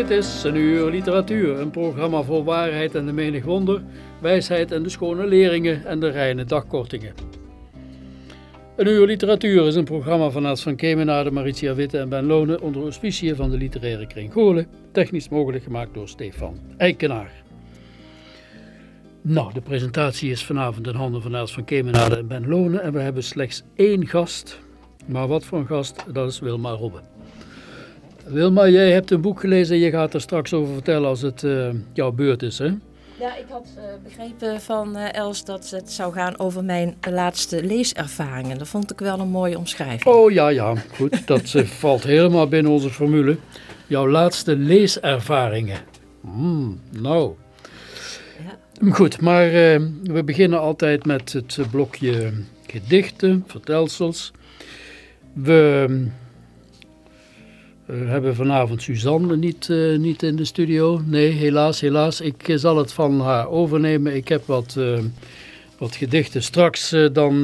Dit is een uur literatuur, een programma voor waarheid en de menig wonder, wijsheid en de schone leringen en de reine dagkortingen. Een uur literatuur is een programma van Els van Kemenade, Maritia Witte en Ben Lonen onder auspiciën van de literaire kring Goorlen, technisch mogelijk gemaakt door Stefan Eikenaar. Nou, de presentatie is vanavond in handen van Els van Kemenade en Ben Lonen en we hebben slechts één gast. Maar wat voor een gast, dat is Wilma Robbe. Wilma, jij hebt een boek gelezen en je gaat er straks over vertellen als het eh, jouw beurt is, hè? Ja, ik had eh, begrepen van eh, Els dat het zou gaan over mijn laatste leeservaringen. Dat vond ik wel een mooie omschrijving. Oh ja, ja, goed. Dat valt helemaal binnen onze formule. Jouw laatste leeservaringen. Hmm, nou. Ja. Goed, maar we beginnen altijd met het blokje gedichten, vertelsels. We eh, hebben vanavond Suzanne niet, eh, niet in de studio. Nee, helaas, helaas. Ik eh, zal het van haar overnemen. Ik heb wat, eh, wat gedichten. Straks dan,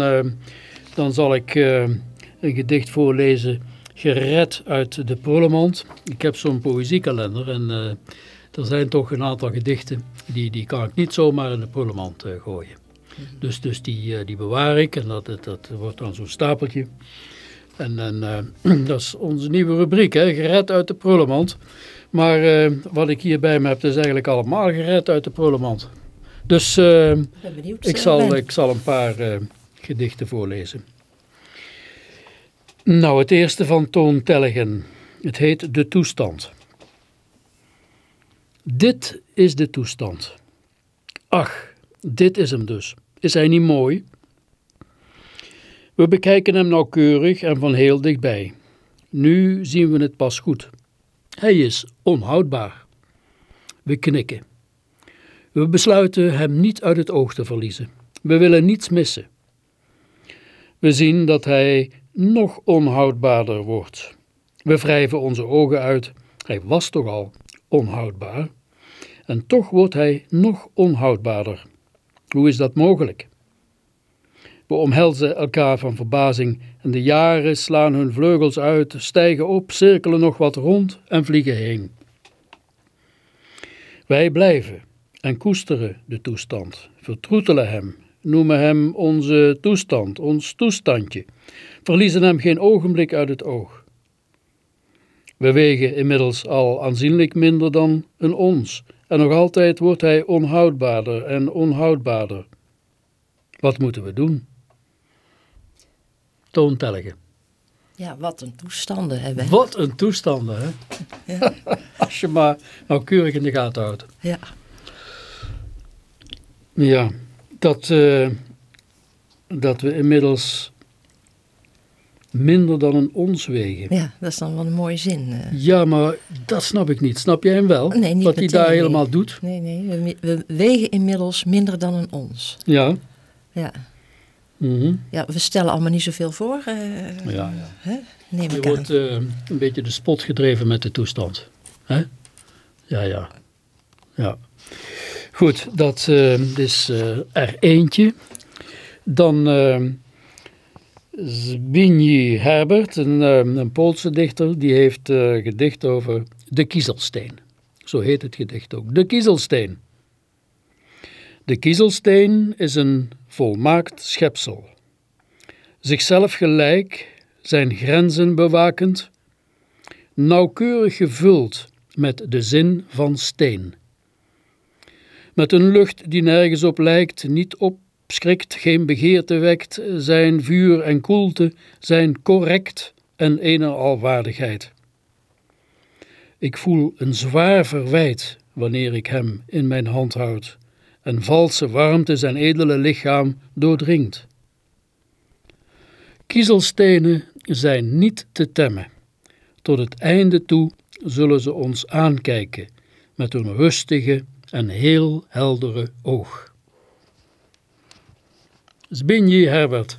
dan zal ik een gedicht voorlezen, gered uit de prullenmand. Ik heb zo'n poëziekalender en er zijn toch een aantal gedichten, die, die kan ik niet zomaar in de prullenmand gooien. Dus, dus die, die bewaar ik en dat, dat, dat wordt dan zo'n stapeltje. En, en eh, dat is onze nieuwe rubriek, hè? gered uit de prullenmand. Maar eh, wat ik hier bij me heb, is eigenlijk allemaal gered uit de prullenmand. Dus eh, Ik ik, zal, ik zal een paar gedichten voorlezen. Nou, het eerste van Toon Tellegen. Het heet De Toestand. Dit is de toestand. Ach, dit is hem dus. Is hij niet mooi? We bekijken hem nauwkeurig en van heel dichtbij. Nu zien we het pas goed. Hij is onhoudbaar. We knikken. We besluiten hem niet uit het oog te verliezen. We willen niets missen. We zien dat hij nog onhoudbaarder wordt. We wrijven onze ogen uit. Hij was toch al onhoudbaar. En toch wordt hij nog onhoudbaarder. Hoe is dat mogelijk? We omhelzen elkaar van verbazing en de jaren slaan hun vleugels uit, stijgen op, cirkelen nog wat rond en vliegen heen. Wij blijven en koesteren de toestand, vertroetelen hem, noemen hem onze toestand, ons toestandje, verliezen hem geen ogenblik uit het oog. We wegen inmiddels al aanzienlijk minder dan een ons en nog altijd wordt hij onhoudbaarder en onhoudbaarder. Wat moeten we doen? Toontelligen. Ja, wat een toestanden hebben. Wat een toestanden, hè? Ja. Als je maar nauwkeurig in de gaten houdt. Ja. Ja, dat, eh, dat we inmiddels minder dan een ons wegen. ja, dat is dan wel een mooie zin. eh. Ja, maar dat snap ik niet. Snap jij hem wel? Nee, niet Wat hij daar helemaal doet? Nee, nee, we, we wegen inmiddels minder dan een ons. Ja. Ja. Mhm. ja, we stellen allemaal niet zoveel voor. eh, Ja, ja. Hè? Neem Je ik aan. wordt eh, een beetje de spot gedreven met de toestand. Hè? Ja, ja. Ja. Goed, dat eh, is er eentje. Dan Zbigniew Herbert, een, een Poolse dichter, die heeft gedicht over de kiezelsteen. Zo heet het gedicht ook. De kiezelsteen. De kiezelsteen is een volmaakt schepsel. zichzelf gelijk, zijn grenzen bewakend, nauwkeurig gevuld met de zin van steen. Met een lucht die nergens op lijkt, niet opschrikt, geen begeerte wekt, zijn vuur en koelte zijn correct en ene alwaardigheid. Ik voel een zwaar verwijt wanneer ik hem in mijn hand houd en valse warmte zijn edele lichaam doordringt. Kiezelstenen zijn niet te temmen. Tot het einde toe zullen ze ons aankijken met hun rustige en heel heldere oog. Zbigniew Herbert,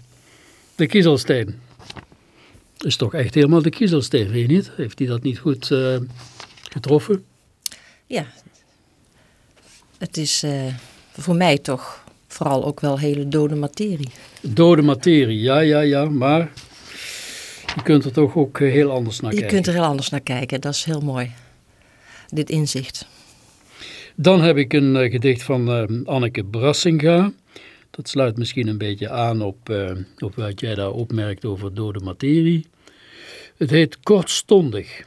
de kiezelsteen. Is toch echt helemaal de kiezelsteen, weet je niet? Heeft hij dat niet goed uh, getroffen? Ja, het is uh, voor mij toch vooral ook wel hele dode materie. Dode materie, ja, ja, ja, maar je kunt er toch ook eh, heel anders naar je kijken. Je kunt er heel anders naar kijken, dat is heel mooi, dit inzicht. Dan heb ik een uh, gedicht van uh, Anneke Brassinga. Dat sluit misschien een beetje aan op, uh, op wat jij daar opmerkt over dode materie. Het heet Kortstondig.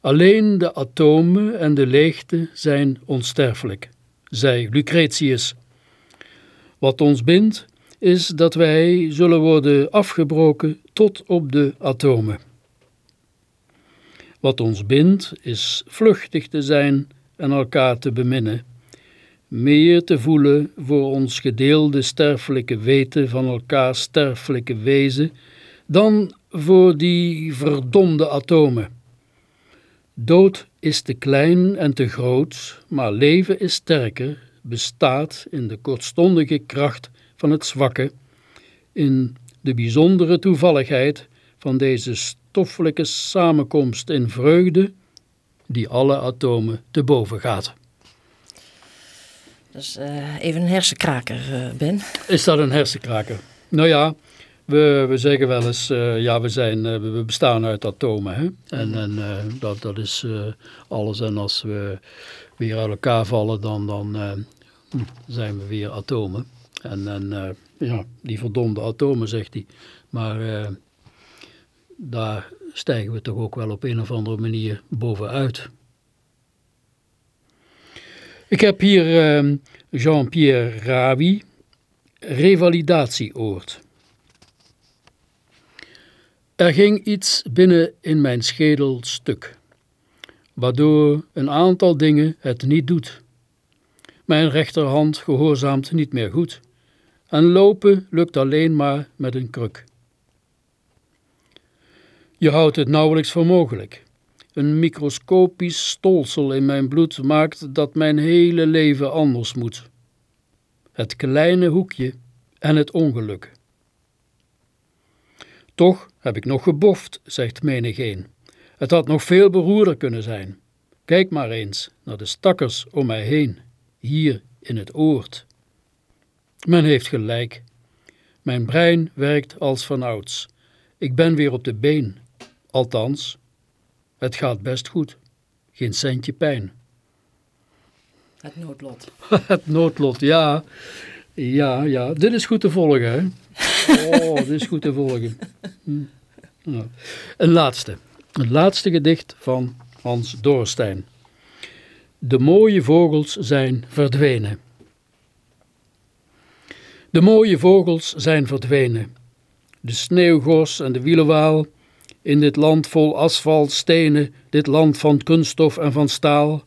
Alleen de atomen en de leegte zijn onsterfelijk, zei Lucretius. Wat ons bindt, is dat wij zullen worden afgebroken tot op de atomen. Wat ons bindt, is vluchtig te zijn en elkaar te beminnen, meer te voelen voor ons gedeelde sterfelijke weten van elkaar sterfelijke wezen, dan voor die verdomde atomen. Dood is te klein en te groot, maar leven is sterker, bestaat in de kortstondige kracht van het zwakke, in de bijzondere toevalligheid van deze stoffelijke samenkomst in vreugde, die alle atomen te boven gaat. Dat is uh, even een hersenkraker, uh, Ben. Is dat een hersenkraker? Nou ja, we, we zeggen wel eens, uh, ja, we, zijn, we bestaan uit atomen. Hè? En, en dat, dat is alles. En als we weer uit elkaar vallen, dan, dan zijn we weer atomen. En, en ja, die verdomde atomen, zegt hij. Maar daar stijgen we toch ook wel op een of andere manier bovenuit. Ik heb hier Jean-Pierre Ravi, revalidatieoord. Er ging iets binnen in mijn schedel stuk, waardoor een aantal dingen het niet doet. Mijn rechterhand gehoorzaamt niet meer goed en lopen lukt alleen maar met een kruk. Je houdt het nauwelijks voor mogelijk. Een microscopisch stolsel in mijn bloed maakt dat mijn hele leven anders moet. Het kleine hoekje en het ongeluk. Toch heb ik nog geboft, zegt menigeen. Het had nog veel beroerder kunnen zijn. Kijk maar eens naar de stakkers om mij heen, hier in het oord. Men heeft gelijk. Mijn brein werkt als vanouds. Ik ben weer op de been. Althans, het gaat best goed. Geen centje pijn. Het noodlot. het noodlot, ja. Ja, ja. Dit is goed te volgen, hè. Oh, dit is goed te volgen. Hm. Een laatste. Een laatste gedicht van Hans Dorstein. De mooie vogels zijn verdwenen. De mooie vogels zijn verdwenen. De sneeuwgors en de wielenwaal in dit land vol asfalt, stenen, dit land van kunststof en van staal,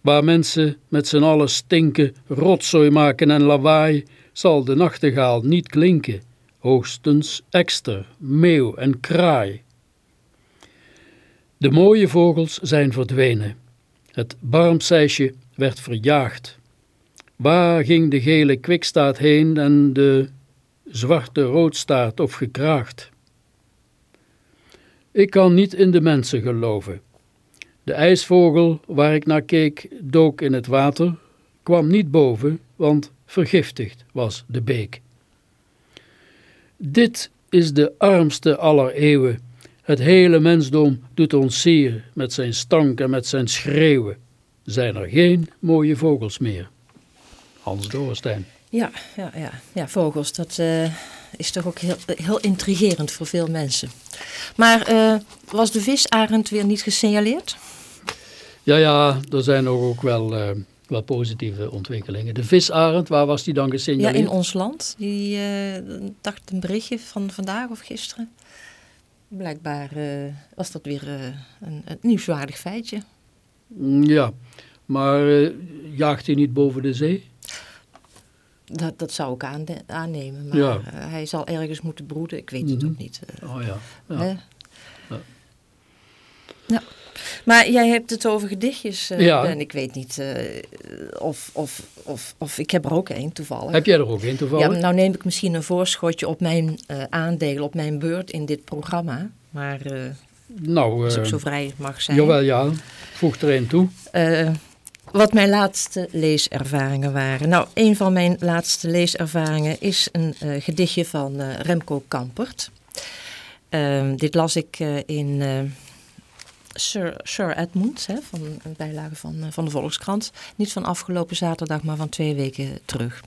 waar mensen met z'n allen stinken, rotzooi maken en lawaai, zal de nachtegaal niet klinken, hoogstens ekster, meeuw en kraai. De mooie vogels zijn verdwenen. Het barmseisje werd verjaagd. Waar ging de gele kwikstaart heen en de zwarte roodstaart of gekraagd? Ik kan niet in de mensen geloven. De ijsvogel waar ik naar keek dook in het water, kwam niet boven, want vergiftigd was de beek. Dit is de armste aller eeuwen. Het hele mensdom doet ons zeer met zijn stank en met zijn schreeuwen. Zijn er geen mooie vogels meer? Hans Doorstein. Ja, ja, ja. ja vogels, dat uh, is toch ook heel, heel intrigerend voor veel mensen. Maar uh, was de visarend weer niet gesignaleerd? Ja, ja, er zijn ook wel, uh, wel positieve ontwikkelingen. De visarend, waar was die dan gesignaleerd? Ja, in ons land. Die dacht een berichtje van vandaag of gisteren. Blijkbaar was dat weer een, een nieuwswaardig feitje. Mm, ja, maar jaagt hij niet boven de zee? Dat, dat zou ik aannemen, maar ja. hij zal ergens moeten broeden. Ik weet mm -hmm. het mhm. ook niet. Oh ja. Ja. ja. Maar jij hebt het over gedichtjes, uh, ja. en ik weet niet of, of, of, of... Ik heb er ook één toevallig. Heb jij er ook één toevallig? Ja, nou neem ik misschien een voorschotje op mijn aandeel, op mijn beurt in dit programma. Maar nou, als ik zo vrij mag zijn. Jawel, ja. Voeg er één toe wat mijn laatste leeservaringen waren. Nou, een van mijn laatste leeservaringen is een uh, gedichtje van uh, Remco Kampert. Uh, dit las ik uh, in Sir, Sir, Edmund, hè, van een bijlage van, van de Volkskrant. Niet van afgelopen zaterdag, maar van twee weken terug.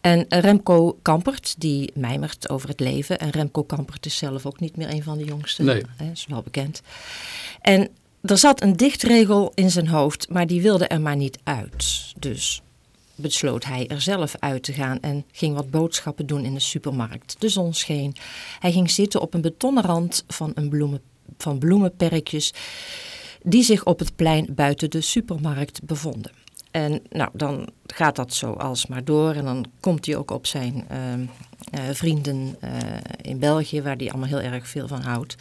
En Remco Kampert, die mijmert over het leven. En Remco Kampert is zelf ook niet meer een van de jongsten. Nee. Hè, is wel bekend. En er zat een dichtregel in zijn hoofd, maar die wilde er maar niet uit. Dus besloot hij er zelf uit te gaan en ging wat boodschappen doen in de supermarkt. De zon scheen. Hij ging zitten op een betonnen rand van, een bloemen, van bloemenperkjes die zich op het plein buiten de supermarkt bevonden. En nou, dan gaat dat zo alsmaar door en dan komt hij ook op zijn uh, uh, vrienden uh, in België, waar hij allemaal heel erg veel van houdt.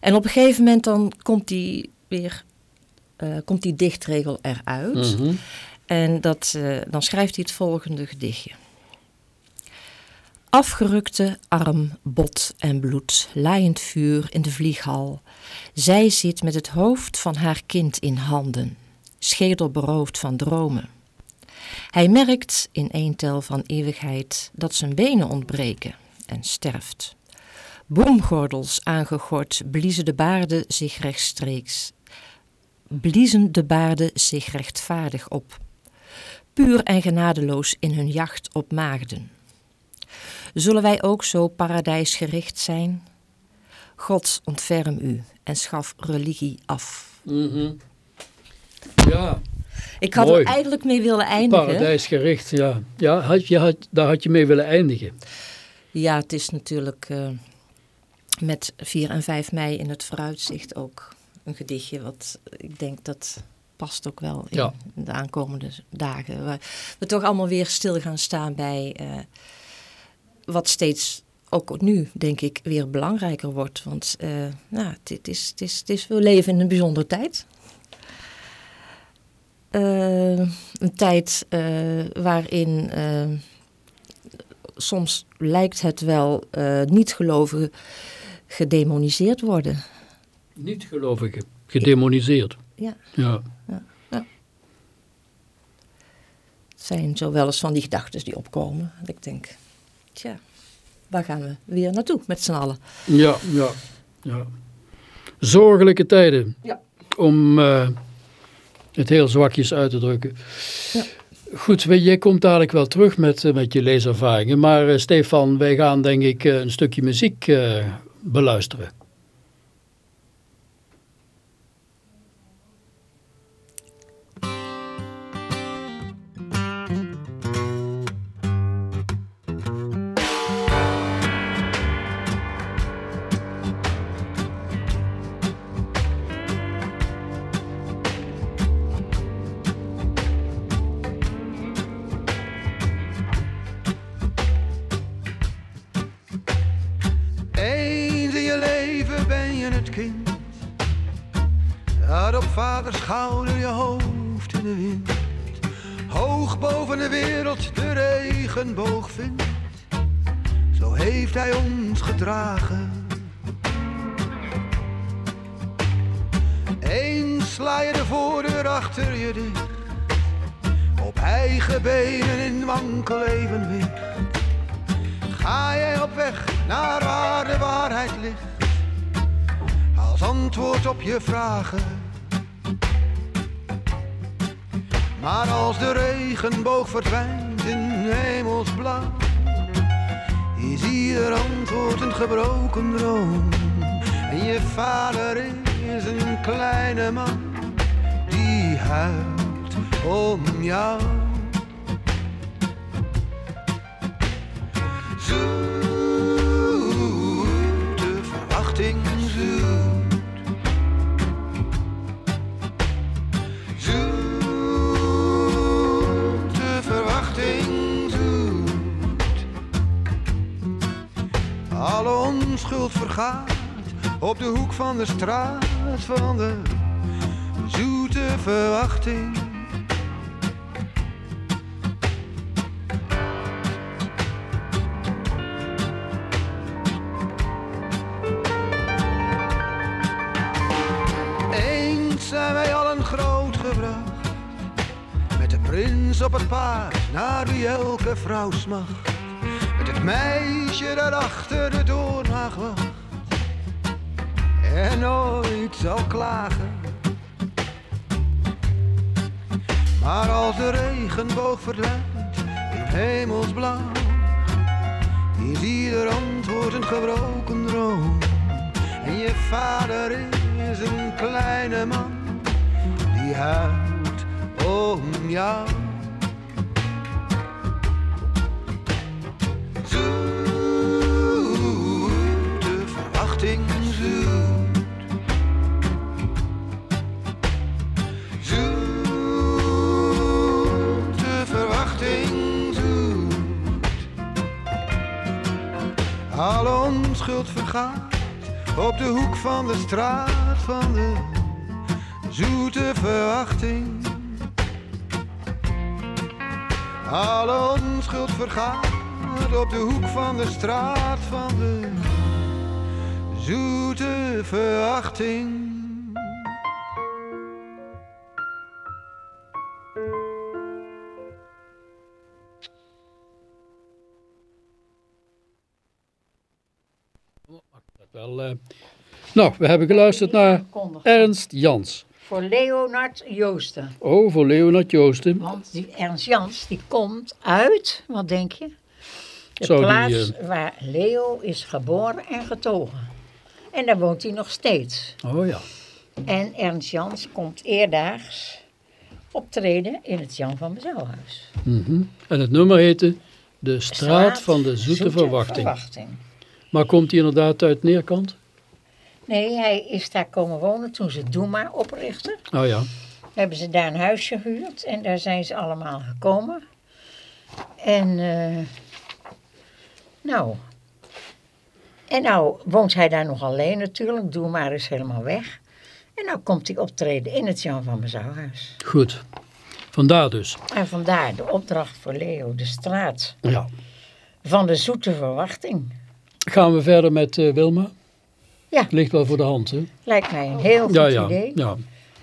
En op een gegeven moment dan komt die weer, uh, komt die dichtregel eruit. Mm En dat, dan schrijft hij het volgende gedichtje. Afgerukte arm, bot en bloed, laaiend vuur in de vlieghal. Zij zit met het hoofd van haar kind in handen, schedel beroofd van dromen. Hij merkt in een tel van eeuwigheid dat zijn benen ontbreken en sterft. Boomgordels aangegord bliezen de baarden zich rechtstreeks. Bliezen de baarden zich rechtvaardig op. Puur en genadeloos in hun jacht op maagden. Zullen wij ook zo paradijsgericht zijn? God ontferm u en schaf religie af. Mm -hmm. Ja. Ik had Mooi. er eigenlijk mee willen eindigen. Paradijsgericht, ja. ja had je, had, daar had je mee willen eindigen. Ja, het is natuurlijk... Uh, met 4 en 5 mei in het vooruitzicht ook een gedichtje wat ik denk dat past ook wel in ja. de aankomende dagen. Waar we toch allemaal weer stil gaan staan bij uh, wat steeds ook nu denk ik weer belangrijker wordt. Want uh, nou, het, is, is, is, we leven in een bijzondere tijd. Uh, een tijd waarin soms lijkt het wel niet gelovigen gedemoniseerd worden. Niet gelovigen, gedemoniseerd. Ja. ja. ja. ja. Het zijn zo wel eens van die gedachten die opkomen. Ik denk, tja, waar gaan we weer naartoe met z'n allen? Ja, ja, ja. Zorgelijke tijden. Ja. Om uh, het heel zwakjes uit te drukken. Ja. Goed, jij komt dadelijk wel terug met, uh, met je leeservaringen. Maar uh, Stefan, wij gaan denk ik een stukje muziek beluisteren. Schouder je hoofd in de wind. Hoog boven de wereld de regenboog vindt. Zo heeft hij ons gedragen. Eens sla je de voordeur achter je dicht. Op eigen benen in wankel evenwicht. Ga jij op weg naar waar de waarheid ligt. Als antwoord op je vragen Maar als de regenboog verdwijnt in hemelsblauw, is ieder antwoord een gebroken droom. En je vader is een kleine man die huilt om jou. Op de hoek van de straat van de zoete verwachting. Eens zijn wij allen grootgebracht met de prins op het paard naar wie elke vrouw smacht. Met het meisje dat achter de doornaag wacht en nooit zal klagen. Maar als de regenboog verdwijnt in hemelsblauw, is ieder antwoord een gebroken droom. En je vader is een kleine man die huilt om jou. Alle onschuld vergaat op de hoek van de straat van de zoete verwachting. Alle onschuld vergaat op de hoek van de straat van de zoete verwachting. Wel, eh, nou, we hebben geluisterd naar Ernst Jans. Voor Leonard Joosten. Oh, voor Leonard Joosten. Want die Ernst Jans die komt uit, wat denk je? De Zou die, plaats eh, waar Leo is geboren en getogen. En daar woont hij nog steeds. Oh ja. En Ernst Jans komt eerdaags optreden in het Jan van Bezouwhuis. Mhm. En het nummer heette De Straat, van de Zoete, Verwachting. Verwachting. Maar komt hij inderdaad uit Neerkant? Nee, hij is daar komen wonen toen ze Doe maar oprichtten. Oh ja. hebben ze daar een huisje gehuurd en daar zijn ze allemaal gekomen. En eh, nou, en nou woont hij daar nog alleen natuurlijk, Doe maar is helemaal weg. En nou komt hij optreden in het Jan van Bezouwhuis. Goed. Vandaar dus. En vandaar de opdracht voor Leo, de straat Ja. van de zoete verwachting. Gaan we verder met eh, Wilma? Ja. Ligt wel voor de hand, hè? Lijkt mij een heel goed ja, ja. idee. ja.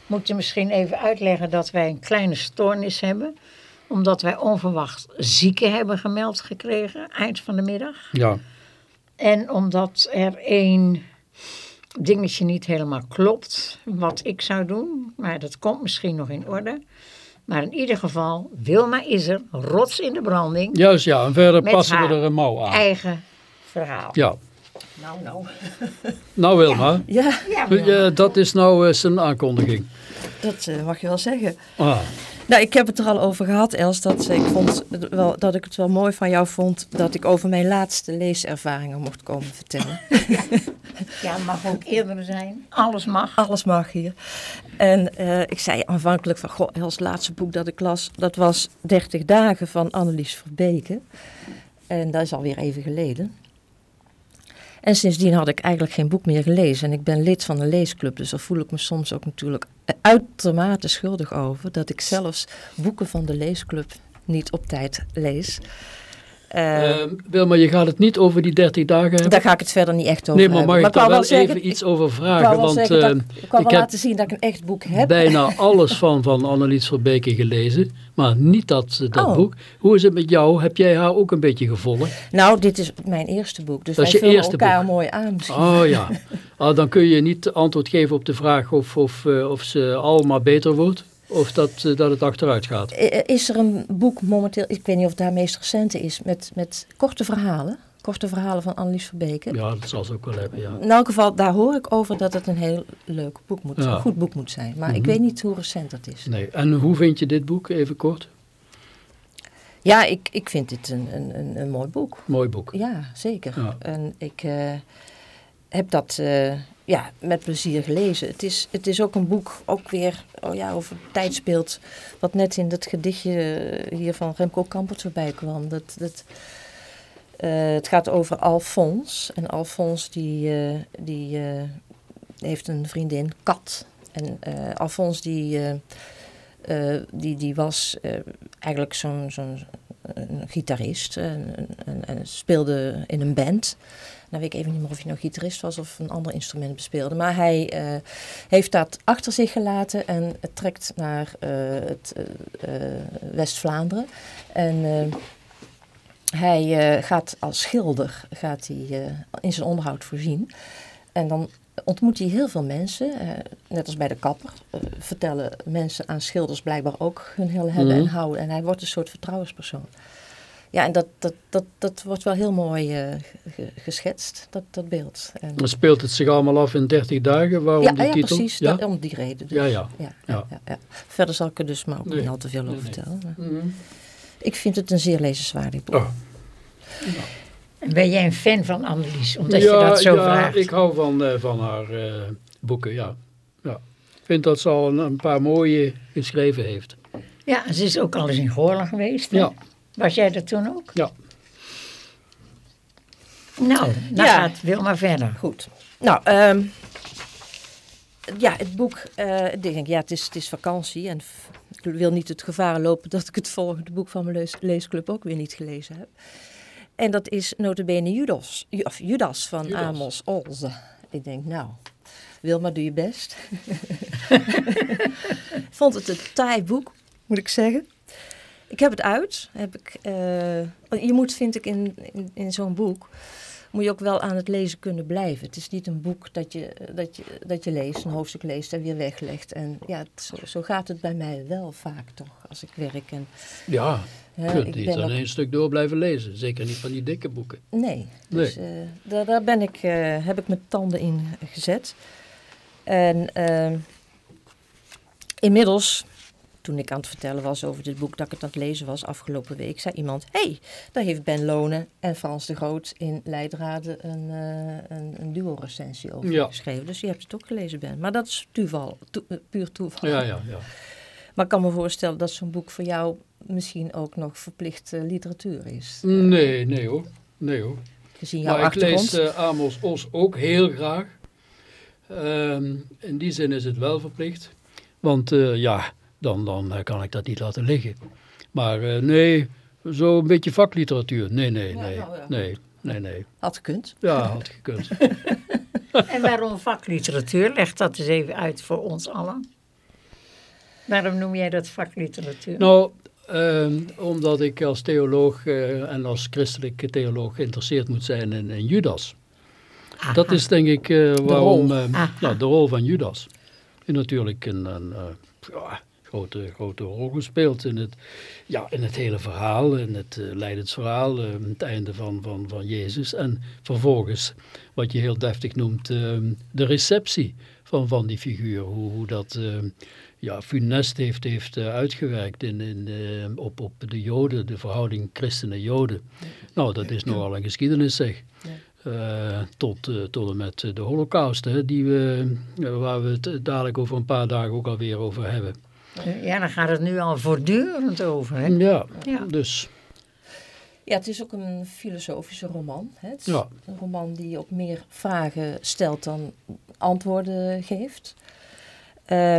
Moet je misschien even uitleggen dat wij een kleine stoornis hebben. Omdat wij onverwacht zieken hebben gemeld gekregen eind van de middag. Ja. En omdat er één dingetje niet helemaal klopt, wat ik zou doen. Maar dat komt misschien nog in orde. Maar in ieder geval, Wilma is er, rots in de branding. Juist ja, en verder passen we er een mouw aan. Eigen verhaal. Ja. Nou, nou. Nou Wilma, Ja, Ja, Wilma. ja, dat is nou eh, zijn aankondiging. dat eh, mag je wel zeggen. Ah, Nou, ik heb het er al over gehad, Els, dat ik, vond het wel, dat ik het wel mooi van jou vond dat ik over mijn laatste leeservaringen mocht komen vertellen. Ja, het mag ook eerder zijn. Alles mag. Alles mag hier. En eh, ik zei aanvankelijk van, goh, Els, het laatste boek dat ik las, dat was 30 dagen van Annelies Verbeke. En dat is alweer even geleden. En sindsdien had ik eigenlijk geen boek meer gelezen. En ik ben lid van een leesclub, dus daar voel ik me soms ook natuurlijk uitermate schuldig over. Dat ik zelfs boeken van de leesclub niet op tijd lees. Eh, eh, Wilma, je gaat het niet over die 30 dagen hebben? daar ga ik het verder niet echt over Nee, maar mag hebben. ik daar wel even iets over vragen? wel Want zeggen dat eh, ik, ik wou ik wel laten zien dat ik een echt boek heb. bijna alles van, van Annelies Verbeke gelezen, maar niet dat, dat Oh. boek. Hoe is het met jou? Heb jij haar ook een beetje gevolgd? Nou, dit is mijn eerste boek, dus Dat wij je vullen elkaar boek. mooi aan misschien. Oh ja, ah, dan kun je niet antwoord geven op de vraag of, of, eh, of ze allemaal beter wordt. Of dat, eh, dat het achteruit gaat. I- Is er een boek momenteel, ik weet niet of het haar meest recente is, met, met korte verhalen? Korte verhalen van Annelies Verbeke. Ja, dat zal ze ook wel hebben, ja. In elk geval, daar hoor ik over dat het een heel leuk boek moet zijn. Ja. Een goed boek moet zijn. Maar ik Mhm. weet niet hoe recent dat is. Nee. En hoe vind je dit boek, even kort? Ja, ik, ik vind dit een, een, een, mooi boek. Mooi boek. Ja, zeker. Ja. En ik eh, heb dat eh, ja, met plezier gelezen. Het is, het is ook een boek, ook weer oh ja, over tijd speelt, wat net in dat gedichtje hier van Remco Kampert voorbij kwam. Dat, dat, eh, het gaat over Alfons. En Alfons die, eh, die eh, heeft een vriendin, Kat. En Alfons die, die, die was eigenlijk zo'n een gitarist en, en, speelde in een band. Nou weet ik even niet meer of hij nou gitarist was of een ander instrument bespeelde. Maar hij eh, heeft dat achter zich gelaten en trekt naar eh, het eh, West-Vlaanderen. En hij gaat als schilder gaat hij, in zijn onderhoud voorzien. En dan ontmoet hij heel veel mensen, eh, net als bij de kapper. eh, vertellen mensen aan schilders blijkbaar ook hun hele hebben en Mhm. houden. En hij wordt een soort vertrouwenspersoon. Ja, en dat, dat, dat, dat wordt wel heel mooi eh, ge- geschetst, dat, dat beeld. En, Dan speelt het zich allemaal af in 30 dagen. Waarom ja, die ja, titel? precies, Ja? dat- om die reden. Dus. Ja, ja. Ja, Ja. Verder zal ik er dus maar ook Nee. niet al te veel over Nee, nee. vertellen. maar Mhm. Ik vind het een zeer lezenswaardig boek. Oh. En ben jij een fan van Annelies, omdat ja, je dat zo ja, vraagt? ik hou van, eh, van haar eh, boeken, ja. ja. Ik vind dat ze al een, een paar mooie geschreven heeft. Ja, ze is ook al eens in Goorlen geweest. hè? Ja. Was jij dat toen ook? Ja. Nou, dan Ja. gaat Wilma verder. Goed. Nou, ehm, ja, het boek, eh, ik denk, ja, het is, het is vakantie en ik wil niet het gevaar lopen dat ik het volgende boek van mijn lees, leesclub ook weer niet gelezen heb. En dat is notabene Judas, Ju- of Judas van Judas. Amos Olze. Ik denk, nou, Wilma, doe je best. Vond het een taai boek, moet ik zeggen. Ik heb het uit. Heb ik, eh, je moet, vind ik, in, in, in zo'n boek moet je ook wel aan het lezen kunnen blijven. Het is niet een boek dat je, dat je, dat je leest, een hoofdstuk leest en weer weglegt. En ja, het- zo, zo gaat het bij mij wel vaak toch, als ik werk. En, Ja, je kunt ik niet alleen een stuk door blijven lezen. Zeker niet van die dikke boeken. Nee, dus eh, daar, daar ben ik, eh, heb ik mijn tanden in gezet. En ehm, inmiddels, toen ik aan het vertellen was over dit boek, dat ik het aan het lezen was afgelopen week, zei iemand: hey, daar heeft Ben Lonen en Frans de Groot in Leidraden een, eh, een, een duo-recensie over Ja. geschreven. Dus je hebt het ook gelezen, Ben. Maar dat is toeval, toe- eh, puur toeval. Ja, ja, ja. Maar ik kan me voorstellen dat zo'n boek voor jou misschien ook nog verplichte literatuur is. Nee, nee hoor. Nee hoor. Gezien jouw Maar ik achtergrond. lees eh, Amos Os ook heel graag. Ehm, in die zin is het wel verplicht. Want eh, ja, dan, dan eh, kan ik dat niet laten liggen. Maar eh, nee, zo'n beetje vakliteratuur. Nee, nee, Ja, nee. nou ja. Nee, nee, nee. Had gekund. Ja, had gekund. En waarom vakliteratuur? Leg dat eens even uit voor ons allen. Waarom noem jij dat vakliteratuur? Nou, ehm, omdat ik als theoloog eh, en als christelijke theoloog geïnteresseerd moet zijn in, in Judas. Aha. Dat is denk ik eh, waarom rol. Aha. nou, de rol van Judas. Die natuurlijk een, een eh, ja, grote, grote rol gespeeld in het, ja, in het hele verhaal, in het eh, lijdensverhaal, eh, het einde van, van, van Jezus. En vervolgens, wat je heel deftig noemt, eh, de receptie van, van die figuur. Hoe, hoe dat eh, ja, funest heeft, heeft eh, uitgewerkt in, in, eh, op, op de Joden, de verhouding christenen-Joden. Nou, dat is nogal een geschiedenis zeg. Tot, tot en met de holocaust, hè, die we, waar we het dadelijk over een paar dagen ook alweer over hebben. Ja, daar gaat het nu al voortdurend over. Hè? Ja, Ja. dus Ja, het is ook een filosofische roman. Hè? Het is Ja. een roman die op meer vragen stelt dan antwoorden geeft. Eh,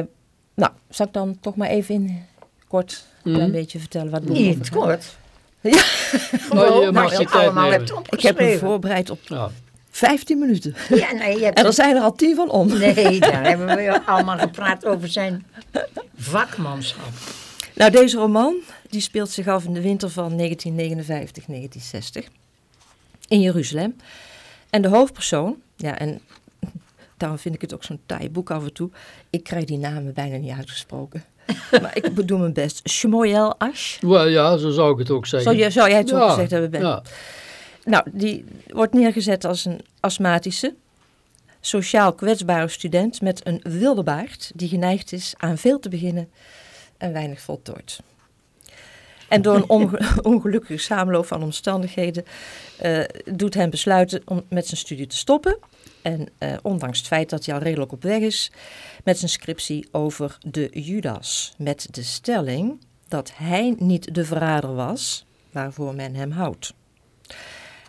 nou, zal ik dan toch maar even in kort een klein Mhm. beetje vertellen wat het boek Niet kort. Ja. Nou, Gewoon je mag wat je je tijd allemaal nemen. hebt Ik heb hem voorbereid op ja. 15 minuten. Ja, nee, je hebt En er zijn er al 10 van om. Nee, daar hebben we allemaal gepraat over zijn vakmanschap. Nou, deze roman die speelt zich af in de winter van 1959, 1960 in Jeruzalem. En de hoofdpersoon, ja, en daarom vind ik het ook zo'n taai boek af en toe. Ik krijg die namen bijna niet uitgesproken. maar ik bedoel mijn best. Shmoyel Ash. Wel ja, zo zou ik het ook zeggen. Zou, je, zou jij het ook Ja, gezegd hebben, Ben? Ja, Nou, die wordt neergezet als een astmatische, sociaal kwetsbare student met een wilde baard die geneigd is aan veel te beginnen en weinig voltooid. En door een onge- ongelukkige samenloop van omstandigheden eh, doet hem besluiten om met zijn studie te stoppen. En eh, ondanks het feit dat hij al redelijk op weg is met zijn scriptie over de Judas. Met de stelling dat hij niet de verrader was waarvoor men hem houdt.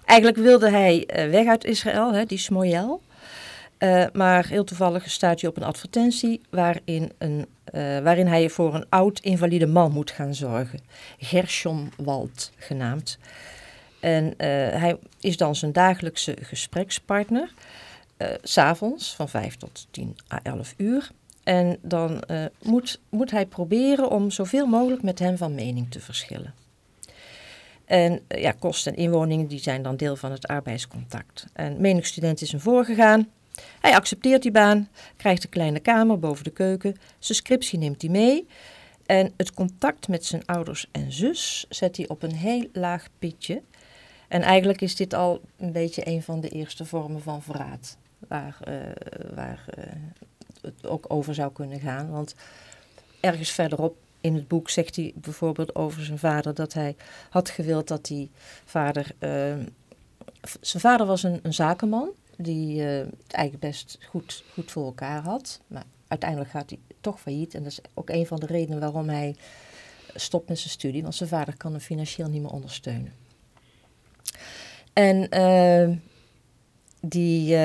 Eigenlijk wilde hij eh, weg uit Israël, hè, die Smoyel. Eh, maar heel toevallig staat hij op een advertentie waarin, een, eh, waarin hij voor een oud invalide man moet gaan zorgen. Gershon Wald genaamd. En hij is dan zijn dagelijkse gesprekspartner. s S'avonds van 5 tot 10 à 11 uur. En dan moet, moet hij proberen om zoveel mogelijk met hem van mening te verschillen. En eh, ja, kosten en inwoningen die zijn dan deel van het arbeidscontact. En menig student is hem voorgegaan. Hij accepteert die baan, krijgt een kleine kamer boven de keuken. Zijn scriptie neemt hij mee. En het contact met zijn ouders en zus zet hij op een heel laag pitje. En eigenlijk is dit al een beetje een van de eerste vormen van verraad. Waar, eh, waar eh, het ook over zou kunnen gaan. Want ergens verderop in het boek zegt hij bijvoorbeeld over zijn vader dat hij had gewild dat die vader. eh, v- zijn vader was een, een zakenman die eh, het eigenlijk best goed, goed voor elkaar had. Maar uiteindelijk gaat hij toch failliet. En dat is ook een van de redenen waarom hij stopt met zijn studie. Want zijn vader kan hem financieel niet meer ondersteunen. En eh, die.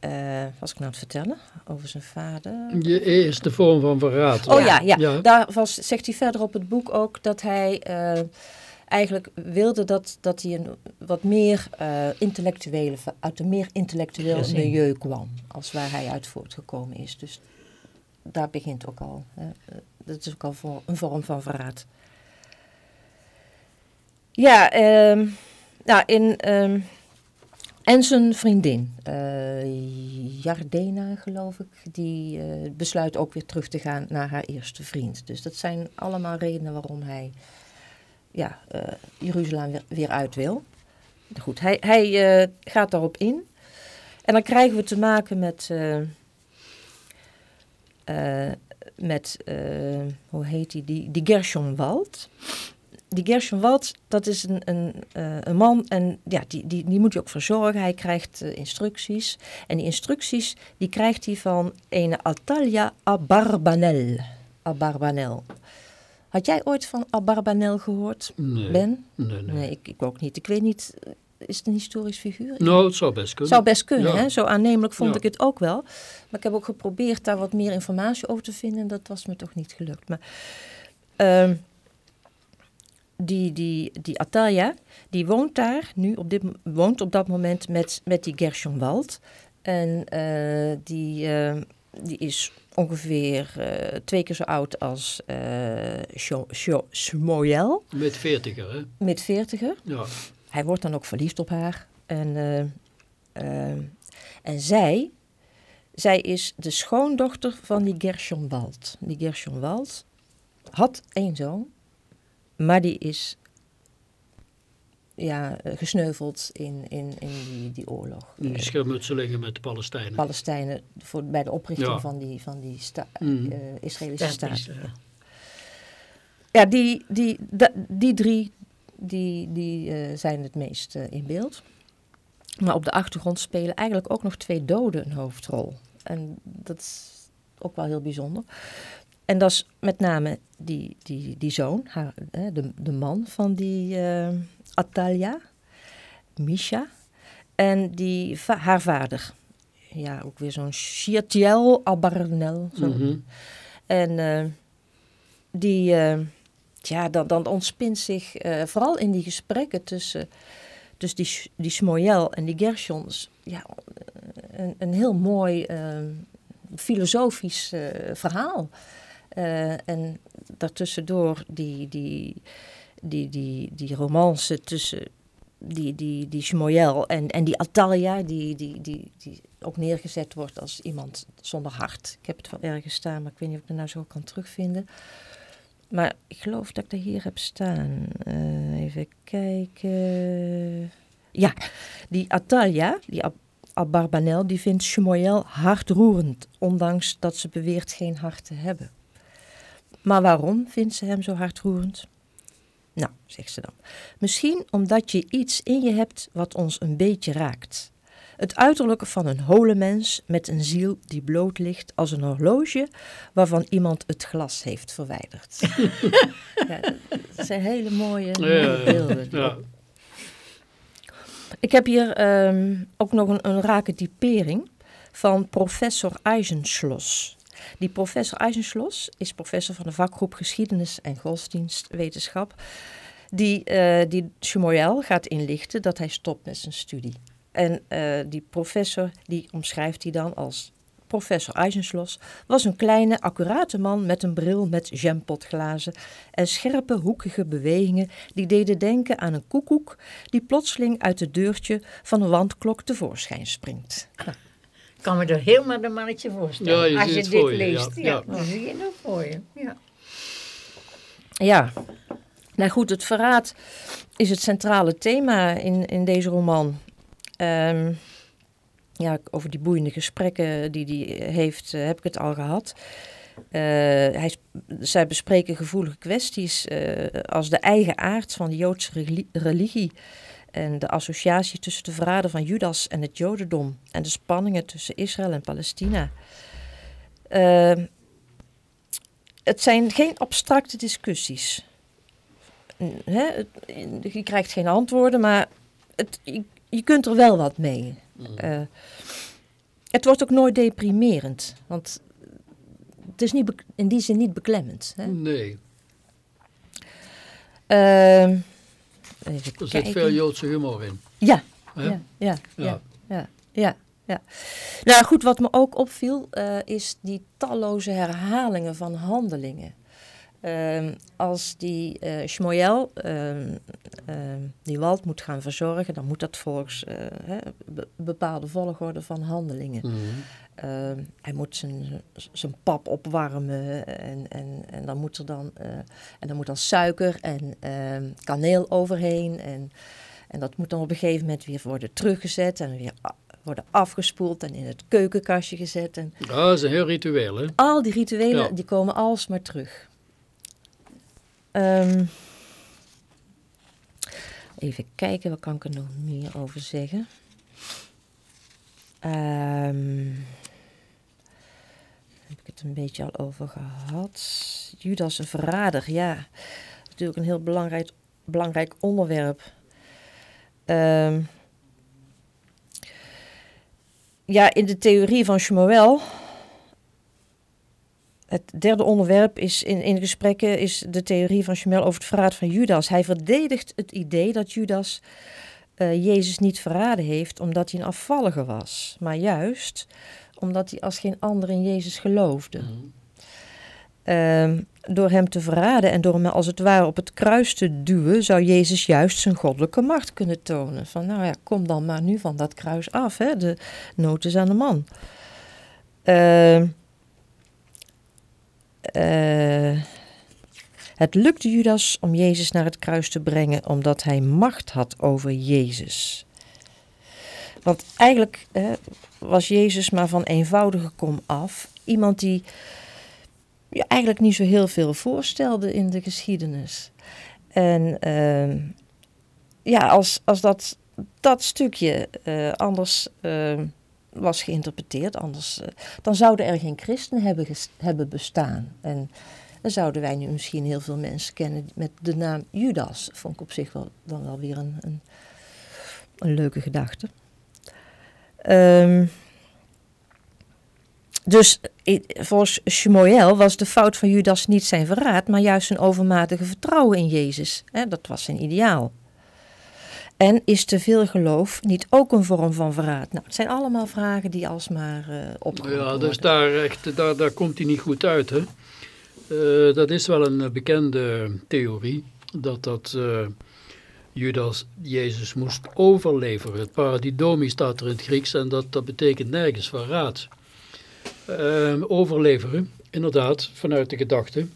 Eh, eh, was ik nou aan het vertellen over zijn vader? je eerste vorm van verraad. Oh ja, ja. Ja. daar was, zegt hij verder op het boek ook dat hij eh, eigenlijk wilde dat, dat hij een wat meer eh, intellectuele, uit een meer intellectueel milieu kwam, als waar hij uit voortgekomen is. Dus daar begint ook al, hè, dat is ook al voor, een vorm van verraad. Ja, ehm, nou in... ehm, en zijn vriendin, eh Jardena geloof ik, die eh, besluit ook weer terug te gaan naar haar eerste vriend. Dus dat zijn allemaal redenen waarom hij ja, eh, Jeruzalem weer, weer uit wil. Goed, hij, hij gaat daarop in. En dan krijgen we te maken met, met hoe heet die, die, die Gershon Wald die Gershon Wald, dat is een, een, eh, een man en ja, die, die, die moet je ook verzorgen. Hij krijgt eh, instructies. En die instructies die krijgt hij van een Atalia Abarbanel. Abarbanel. Had jij ooit van Abarbanel gehoord, Nee. Ben? Nee, nee. Nee, ik, ik ook niet. Ik weet niet, eh, is het een historisch figuur? Nou, het zou best kunnen. Zou best kunnen, Ja. hè? Zo aannemelijk vond Ja. ik het ook wel. Maar ik heb ook geprobeerd daar wat meer informatie over te vinden. En dat was me toch niet gelukt. Maar ehm, die, die, die Atalia, die woont daar nu op, dit, woont op dat moment met, met die Gershon Wald. En eh, die, eh, die is ongeveer eh, twee keer zo oud als Sho- Shmoyel, Met veertiger, hè? met veertiger. Ja. Hij wordt dan ook verliefd op haar. En, en zij, zij is de schoondochter van die Gershon Wald. Die Gershon Wald had één zoon, maar die is ja, eh, gesneuveld in, in, in die, die oorlog. Die schermutselingen met de Palestijnen. Palestijnen voor, bij de oprichting Ja. van die, van die sta, Mhm. eh, Israëlische is, staat. eh, Ja, die, die, da- die drie die, die, eh, zijn het meest eh, in beeld. Maar op de achtergrond spelen eigenlijk ook nog twee doden een hoofdrol. En dat is ook wel heel bijzonder. En dat is met name die, die, die zoon, haar, de, de man van die eh, Atalia, Misha. En die, haar vader. Ja, ook weer zo'n Shiatiel Abarnel. Zo. Mhm. En eh, die, eh, ja, dan, dan ontspint zich vooral in die gesprekken tussen, tussen die, die Smoyel en die Gershons, ja, een, een heel mooi filosofisch verhaal. Eh, en daartussendoor die, die, die, die, die romance tussen die, die, die en, en die Atalia, die, die, die, die ook neergezet wordt als iemand zonder hart. Ik heb het wel ergens staan, maar ik weet niet of ik het nou zo kan terugvinden. Maar ik geloof dat ik er hier heb staan. Uh, even kijken. Ja, die Atalia, die Abarbanel, die vindt Shmoyel hartroerend, ondanks dat ze beweert geen hart te hebben. Maar waarom vindt ze hem zo hartroerend? Nou, zegt ze dan. Misschien omdat je iets in je hebt wat ons een beetje raakt. Het uiterlijke van een hole mens met een ziel die bloot ligt als een horloge waarvan iemand het glas heeft verwijderd. ja, dat zijn hele mooie, beelden. Ja. Ik heb hier ehm, ook nog een, een rake typering van professor Eisenschloss. Die professor Eisenschloss is professor van de vakgroep Geschiedenis en Godsdienstwetenschap. Die, uh, die Chemoyel gaat inlichten dat hij stopt met zijn studie. En uh, die professor, die omschrijft hij dan als professor Eisenschloss, was een kleine, accurate man met een bril met jampotglazen en scherpe, hoekige bewegingen die deden denken aan een koekoek die plotseling uit het deurtje van een wandklok tevoorschijn springt. Nou, kan me er helemaal een mannetje voorstellen. Ja, Als je dit leest, ja, ja, dan zie je dat voor je. Ja. ja, nou goed, het verraad is het centrale thema in, in deze roman. Um, ja, over die boeiende gesprekken die hij heeft, uh, heb ik het al gehad. Uh, hij, zij bespreken gevoelige kwesties uh, als de eigen aard van de Joodse religie en de associatie tussen de verraden van Judas en het Jodendom en de spanningen tussen Israël en Palestina. Uh, het zijn geen abstracte discussies. He, je krijgt geen antwoorden, maar het, je, je, kunt er wel wat mee. Uh, het wordt ook nooit deprimerend, want het is niet in die zin niet beklemmend. Hè? Nee. Uh, er zit veel Joodse humor in. Ja, ja, ja, ja, ja, ja, ja. Nou goed, wat me ook opviel uh, is die talloze herhalingen van handelingen. Uh, als die uh, uh, die wald moet gaan verzorgen, dan moet dat volgens hè, be bepaalde volgorde van handelingen. Mm -hmm. hij moet zijn, zijn pap opwarmen en, en, en, dan moet er dan, en dan moet dan suiker en ehm, kaneel overheen. En, en dat moet dan op een gegeven moment weer worden teruggezet en weer worden afgespoeld en in het keukenkastje gezet. En dat is een heel ritueel, hè? Al die rituelen die komen alsmaar terug. Um, even kijken, wat kan ik er nog meer over zeggen? Um, heb ik het een beetje al over gehad. Judas een verrader, ja. Natuurlijk een heel belangrijk, belangrijk onderwerp. Um, ja, in de theorie van Shmuel het derde onderwerp is in, in gesprekken is de theorie van Schmel over het verraad van Judas. Hij verdedigt het idee dat Judas uh, Jezus niet verraden heeft omdat hij een afvallige was, maar juist omdat hij als geen ander in Jezus geloofde. Mm. Uh, door hem te verraden en door hem als het ware op het kruis te duwen, zou Jezus juist zijn goddelijke macht kunnen tonen. Van nou ja, kom dan maar nu van dat kruis af, hè? de nood is aan de man. Uh, uh, het lukte Judas om Jezus naar het kruis te brengen omdat hij macht had over Jezus. Want eigenlijk uh, was Jezus maar van eenvoudige kom af. Iemand die eigenlijk niet zo heel veel voorstelde in de geschiedenis. En uh, ja, als, als dat, dat stukje uh, anders was geïnterpreteerd. Anders uh, dan zouden er geen christenen hebben, hebben bestaan. En dan zouden wij nu misschien heel veel mensen kennen met de naam Judas. Vond ik op zich wel, dan wel weer een, een, een leuke gedachte. Um, dus volgens Shmoel was de fout van Judas niet zijn verraad, maar juist zijn overmatige vertrouwen in Jezus. dat was zijn ideaal. En is te veel geloof niet ook een vorm van verraad? Nou, het zijn allemaal vragen die alsmaar uh, opkomen. Ja, dus daar, echt, daar, daar komt hij niet goed uit. Hè? Uh, dat is wel een bekende theorie. Dat dat uh, Judas Jezus moest overleveren. Het paradidomi staat er in het Grieks en dat, dat betekent nergens verraad. Uh, overleveren, inderdaad, vanuit de gedachte.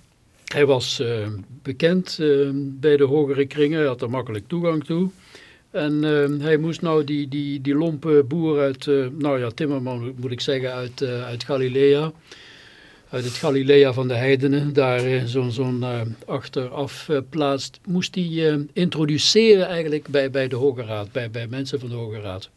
Hij was uh, bekend uh, bij de hogere kringen, hij had er makkelijk toegang toe. En hij moest nou die, die, die lompe boer uit, nou ja, timmerman moet ik zeggen, uit, uit Galilea uit het Galilea van de heidenen, daar zo'n zo'n uh, achteraf plaatst, moest hij introduceren eigenlijk bij, bij de Hoge Raad, bij, bij mensen van de Hoge Raad.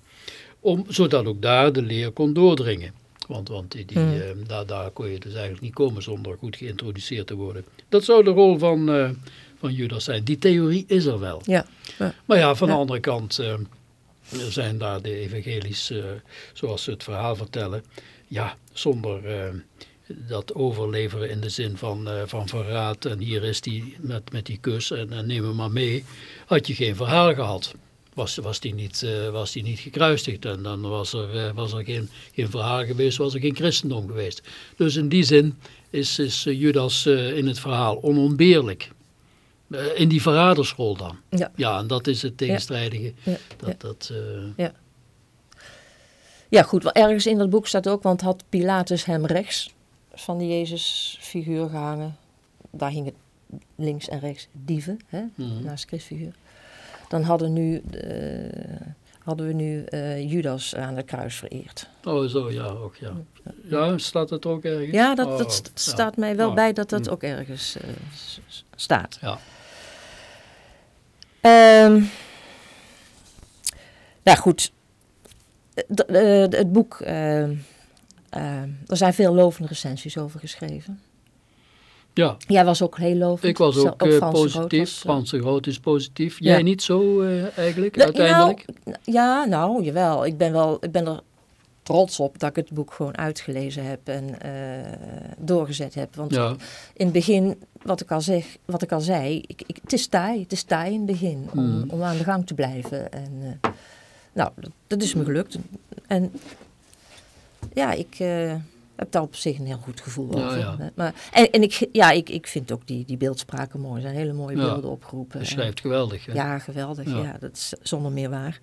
Om, zodat ook daar de leer kon doordringen. Want, want die, die, mm. daar, daar kon je dus eigenlijk niet komen zonder goed geïntroduceerd te worden. Dat zou de rol van, van Judas zijn. Die theorie is er wel. Ja. Ja. Maar ja, van de andere kant zijn daar de evangelies, zoals ze het verhaal vertellen, ja, zonder dat overleveren in de zin van, uh, van verraad en hier is die met, met die kus en, en neem hem maar mee, had je geen verhaal gehad. Was, was, die niet, uh, was die niet gekruisigd en dan was er, uh, was er geen, geen verhaal geweest, was er geen christendom geweest. Dus in die zin is, is Judas in het verhaal onontbeerlijk. In die verradersrol dan. Ja. ja, en dat is het tegenstrijdige. Ja. Dat, dat, ja. ja, goed, wel ergens in dat boek staat ook, want had Pilatus hem rechts van de Jezus-figuur gehangen. Daar hingen links en rechts dieven, hè, naast Christfiguur. Dan hadden, nu, eh, hadden we nu eh, Judas aan het kruis vereerd. Oh, zo, ja, ook, ja. Ja, staat het ook ergens? Ja, dat, Oh, dat ja. staat mij wel Oh. bij dat dat Hm. ook ergens eh, staat. Ja. Ehm nou goed, D- eh, d- het boek, eh, eh, er zijn veel lovende recensies over geschreven. Ja, Jij was ook heel lovend. ik was ook, eh, Frans positief. eh, Frans de Groot is positief. Ja. Jij niet zo eh, eigenlijk, Nou, uiteindelijk? Ja, nou, jawel. Ik ben, wel, ik ben er trots op dat ik het boek gewoon uitgelezen heb en eh, doorgezet heb. Want ja, in het begin, wat ik al, zeg, wat ik al zei, ik, ik, het is taai. Het is taai in het begin om, Mm. om aan de gang te blijven. En, eh, nou, dat, dat is me gelukt. En ja, ik eh, heb daar op zich een heel goed gevoel Ja, over. ja. Maar, en en ik, ja, ik, ik vind ook die, die beeldspraken mooi. Er zijn hele mooie Ja. beelden opgeroepen. je schrijft geweldig. Hè? ja, geweldig. Ja. Ja. dat is zonder meer waar.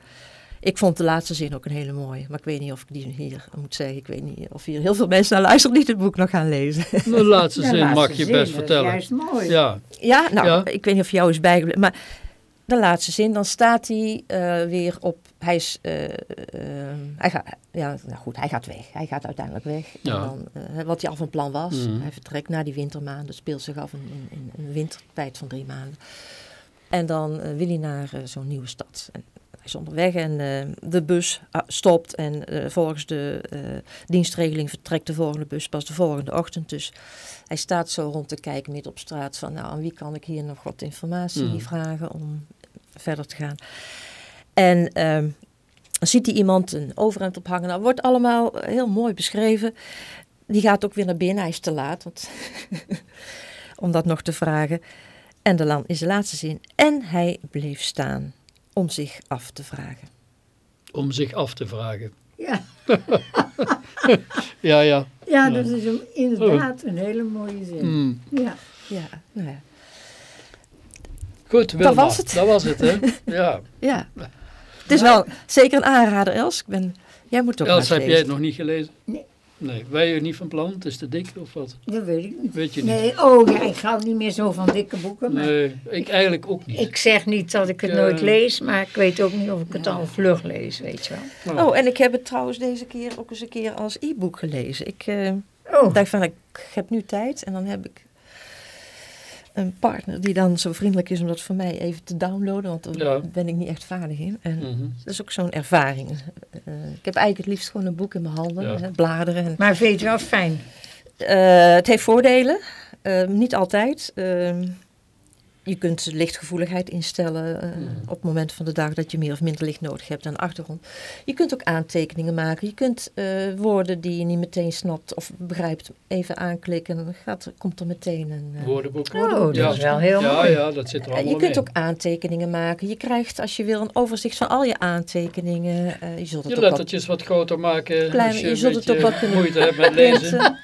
Ik vond de laatste zin ook een hele mooie. Maar ik weet niet of ik die hier moet zeggen. Ik weet niet of hier heel veel mensen naar luisteren die het boek nog gaan lezen. De laatste De zin laatste mag je zin, best dat is vertellen. juist mooi. Ja, Ja, nou, Ja. ik weet niet of jou is bijgebleven. Maar de laatste zin, dan staat hij eh, weer op... Hij is... eh, eh, hij, gaat, ja, nou goed, hij gaat weg. Hij gaat uiteindelijk weg. Ja. En dan, wat hij al van plan was. Mhm. Hij vertrekt na die wintermaanden. Het speelt zich af in, in, in een wintertijd van drie maanden. En dan wil hij naar zo'n nieuwe stad. En is onderweg en eh, de bus ah, stopt. En eh, volgens de eh, dienstregeling vertrekt de volgende bus pas de volgende ochtend. Dus hij staat zo rond te kijken midden op straat van... nou, aan wie kan ik hier nog wat informatie Mhm. vragen om verder te gaan. En ehm, dan ziet hij iemand een overhemd ophangen. Nou, wordt allemaal heel mooi beschreven. Die gaat ook weer naar binnen. Hij is te laat want om dat nog te vragen. En de lan is de laatste zin. En hij bleef staan om zich af te vragen. om zich af te vragen. Ja, Ja, ja. ja, dat is een- inderdaad een hele mooie zin. Hmm. Ja. Ja, nou ja. Goed, Wilma. was het. Dat was het, hè? Ja. ja. Het is wel zeker een aanrader, Els. Ik ben, jij moet ook Els, heb jij het nog niet gelezen? Nee. Nee. Wij je niet van plan? Het is te dik of wat? Dat weet ik niet. Weet je niet? Nee, oh ja, ik hou niet meer zo van dikke boeken. Maar Nee, ik eigenlijk ook niet. Ik zeg niet dat ik het Ja. nooit lees, maar ik weet ook niet of ik het al vlug lees, weet je wel. Nou, Oh, en ik heb het trouwens deze keer ook eens een keer als e-book gelezen. Ik eh, Oh, dacht van, ik heb nu tijd en dan heb ik een partner die dan zo vriendelijk is om dat voor mij even te downloaden, want daar Ja. ben ik niet echt vaardig in. En mhm. dat is ook zo'n ervaring. Eh, ik heb eigenlijk het liefst gewoon een boek in mijn handen, Ja. hè, bladeren. En, maar vind je het wel fijn? Eh, het heeft voordelen, eh, niet altijd. Je kunt de lichtgevoeligheid instellen eh, Hmm. op het moment van de dag dat je meer of minder licht nodig hebt aan de achtergrond. Je kunt ook aantekeningen maken. Je kunt eh, woorden die je niet meteen snapt of begrijpt even aanklikken. Dan gaat, komt er meteen een... eh, Woordenboek. Oh, dat Ja. is wel heel ja, mooi. Ja, dat zit er allemaal je kunt in. ook aantekeningen maken. Je krijgt, als je wil, een overzicht van al je aantekeningen. Eh, je zult het Je ook wat lettertjes wat groter maken Kleine- als je, je een zult het ook wel kunnen moeite hebt met lezen.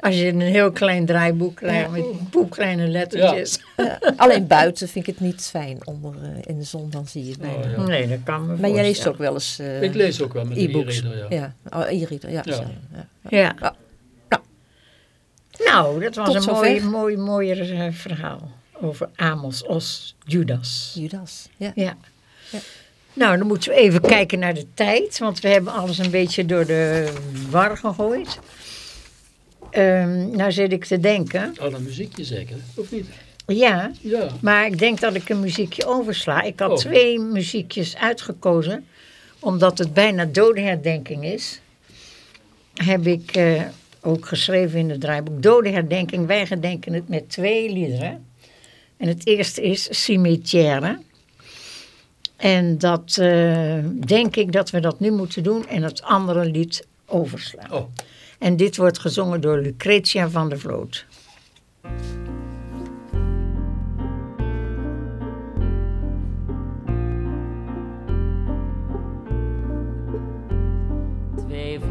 Als je een heel klein draaiboek krijgt met poepkleine lettertjes. Ja, alleen buiten vind ik het niet fijn. Onder, uh, in de zon dan zie je het bijna. Oh, ja. Nee, dat kan me Maar jij leest ook wel eens uh, Ik lees ook wel met e-books. e-reader, ja. Ja, oh, e-reader, ja. Ja. Nou, dat was Tot een mooi, mooi, mooier eh, verhaal over Amos als Judas. Judas, ja. Ja. Ja. Nou, dan moeten we even kijken naar de tijd, want we hebben alles een beetje door de war gegooid. Ehm, nou zit ik te denken, Al een muziekje zeker, of niet? Ja, Ja. maar ik denk dat ik een muziekje oversla. Ik had Oh. twee muziekjes uitgekozen, omdat het bijna dodenherdenking is. Heb ik eh, ook geschreven in het draaiboek. Dodenherdenking, wij gedenken het met twee liederen. En het eerste is Cimetière. En dat eh, denk ik dat we dat nu moeten doen en het andere lied overslaan. Oh, En dit wordt gezongen door Lucretia van der Vloot.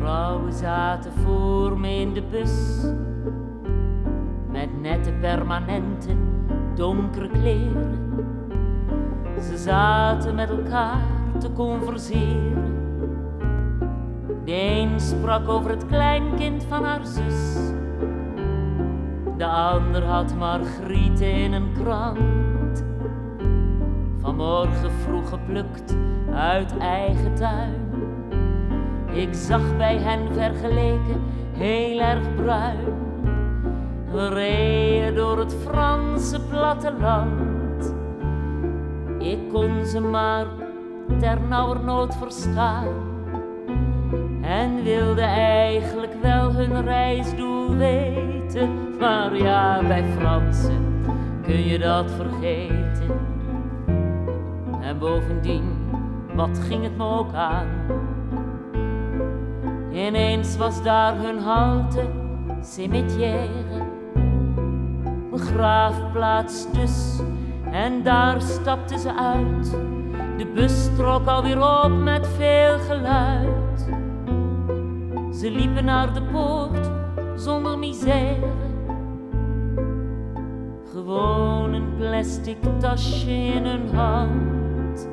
Vrouwen zaten voor me in de bus. Met nette permanente donkere kleren. Ze zaten met elkaar te converseren. De een sprak over het kleinkind van haar zus. De ander had Margriet in een krant. Vanmorgen vroeg geplukt uit eigen tuin. Ik zag bij hen vergeleken heel erg bruin. We reden door het Franse platteland. Ik kon ze maar ternauwernood verstaan. En wilde eigenlijk wel hun reisdoel weten. Maar ja, bij Fransen kun je dat vergeten. En bovendien, wat ging het me ook aan? Ineens was daar hun halte, cimetière. Begraafplaats dus, en daar stapten ze uit. De bus trok alweer op met veel geluid. Ze liepen naar de poort zonder misère. Gewoon een plastic tasje in hun hand.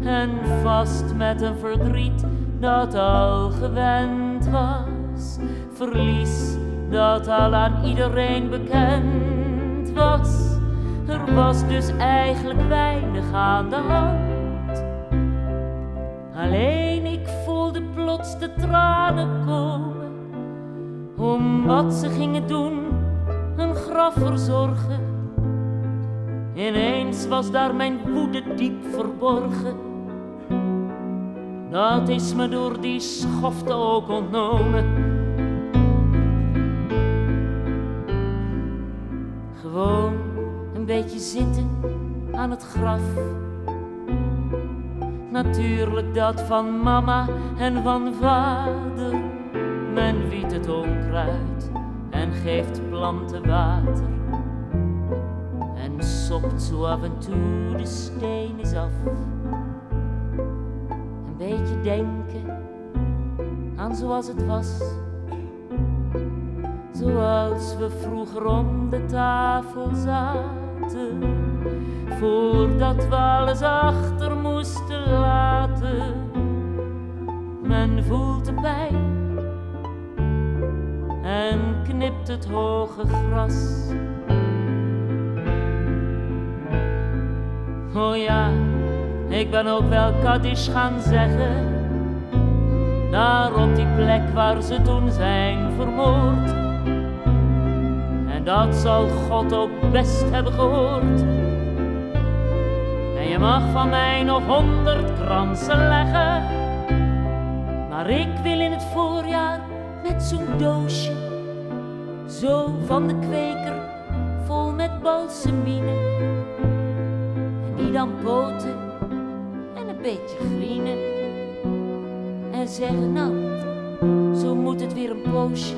En vast met een verdriet dat al gewend was. Verlies dat al aan iedereen bekend was. Er was dus eigenlijk weinig aan de hand. Alleen ik voelde plots de tranen komen. Om wat ze gingen doen, een graf verzorgen. Ineens was daar mijn woede diep verborgen. Dat is me door die schofte ook ontnomen. Gewoon een beetje zitten aan het graf. Natuurlijk dat van mama en van vader. Men wiet het onkruid en geeft planten water. En sopt zo af en toe de steen eens af denken aan zoals het was. Zoals we vroeger om de tafel zaten, voordat we alles achter moesten laten. Men voelt de pijn en knipt het hoge gras. Oh ja, ik ben ook wel Kaddish gaan zeggen. Daar op die plek waar ze toen zijn vermoord. En dat zal God ook best hebben gehoord. En je mag van mij nog honderd kransen leggen. Maar ik wil in het voorjaar met zo'n doosje. Zo van de kweker, vol met balsemine. En die dan poten en een beetje grienen. En zeggen, nou, zo moet het weer een poosje.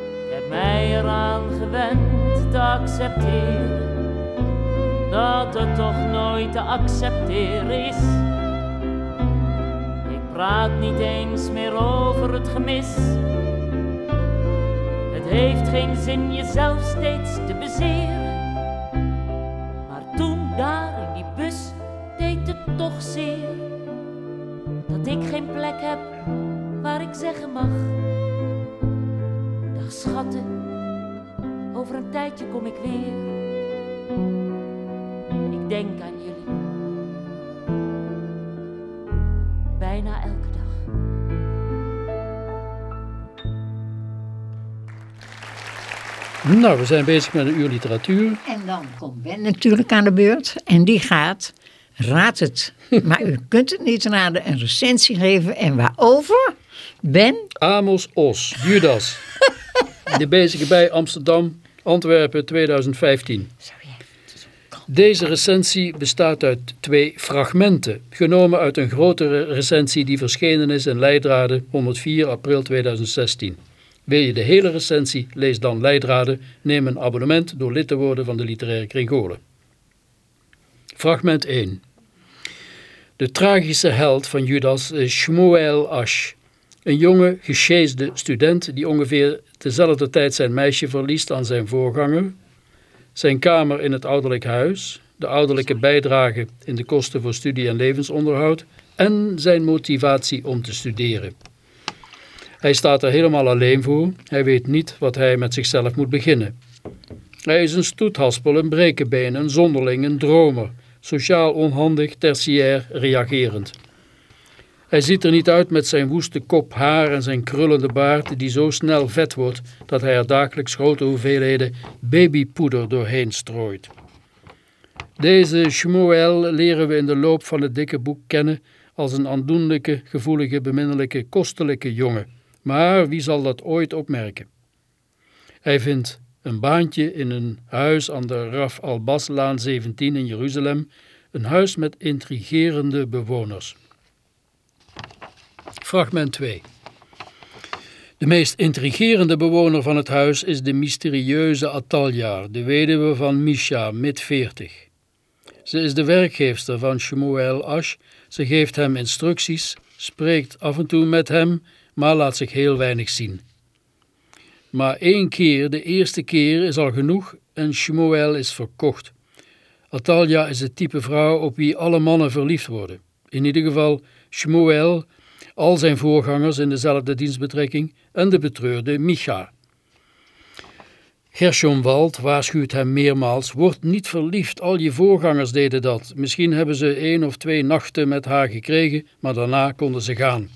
Ik heb mij eraan gewend te accepteren. Dat het toch nooit te accepteren is. Ik praat niet eens meer over het gemis. heeft geen zin jezelf steeds te bezeren. Maar toen daar in die bus deed het toch zeer. Dat ik geen plek heb waar ik zeggen mag. Dag schatten, over een tijdje kom ik weer. Ik denk aan jullie. Bijna elke dag. Nou, we zijn bezig met een uur literatuur. En dan komt Ben natuurlijk aan de beurt. En die gaat, raad het, maar u kunt het niet raden, een recensie geven. En waarover? Ben? Amos Os, Judas. De bezige bij Amsterdam, Antwerpen 2015. Deze recensie bestaat uit twee fragmenten, genomen uit een grotere recensie die verschenen is in Leidraden 104 april 2016. Wil je de hele recensie, lees dan Leidraden, neem een abonnement door lid te worden van de literaire kringolen. Fragment 1 De tragische held van Judas is Shmuel Ash, een jonge, gesjeesde student die ongeveer tezelfde tijd zijn meisje verliest aan zijn voorganger, zijn kamer in het ouderlijk huis, de ouderlijke bijdrage in de kosten voor studie en levensonderhoud en zijn motivatie om te studeren. Hij staat er helemaal alleen voor, hij weet niet wat hij met zichzelf moet beginnen. Hij is een stoethaspel, een brekenbeen, een zonderling, een dromer, sociaal onhandig, tertiair reagerend. Hij ziet er niet uit met zijn woeste kop haar en zijn krullende baard die zo snel vet wordt dat hij er dagelijks grote hoeveelheden babypoeder doorheen strooit. Deze Shmuel leren we in de loop van het dikke boek kennen als een aandoenlijke, gevoelige, beminnelijke, kostelijke jongen. Maar wie zal dat ooit opmerken? Hij vindt een baantje in een huis aan de Raf al-Baslaan 17 in Jeruzalem, een huis met intrigerende bewoners. Fragment 2 De meest intrigerende bewoner van het huis is de mysterieuze Atalja, de weduwe van Misha, mid 40. Ze is de werkgeefster van Shmuel Ash, ze geeft hem instructies, spreekt af en toe met hem, maar laat zich heel weinig zien. Maar één keer, de eerste keer, is al genoeg en Shmuel is verkocht. Atalja is het type vrouw op wie alle mannen verliefd worden. In ieder geval Shmuel, al zijn voorgangers in dezelfde dienstbetrekking en de betreurde Micha. Gershom Wald waarschuwt hem meermaals, word niet verliefd, al je voorgangers deden dat. Misschien hebben ze één of twee nachten met haar gekregen, maar daarna konden ze gaan.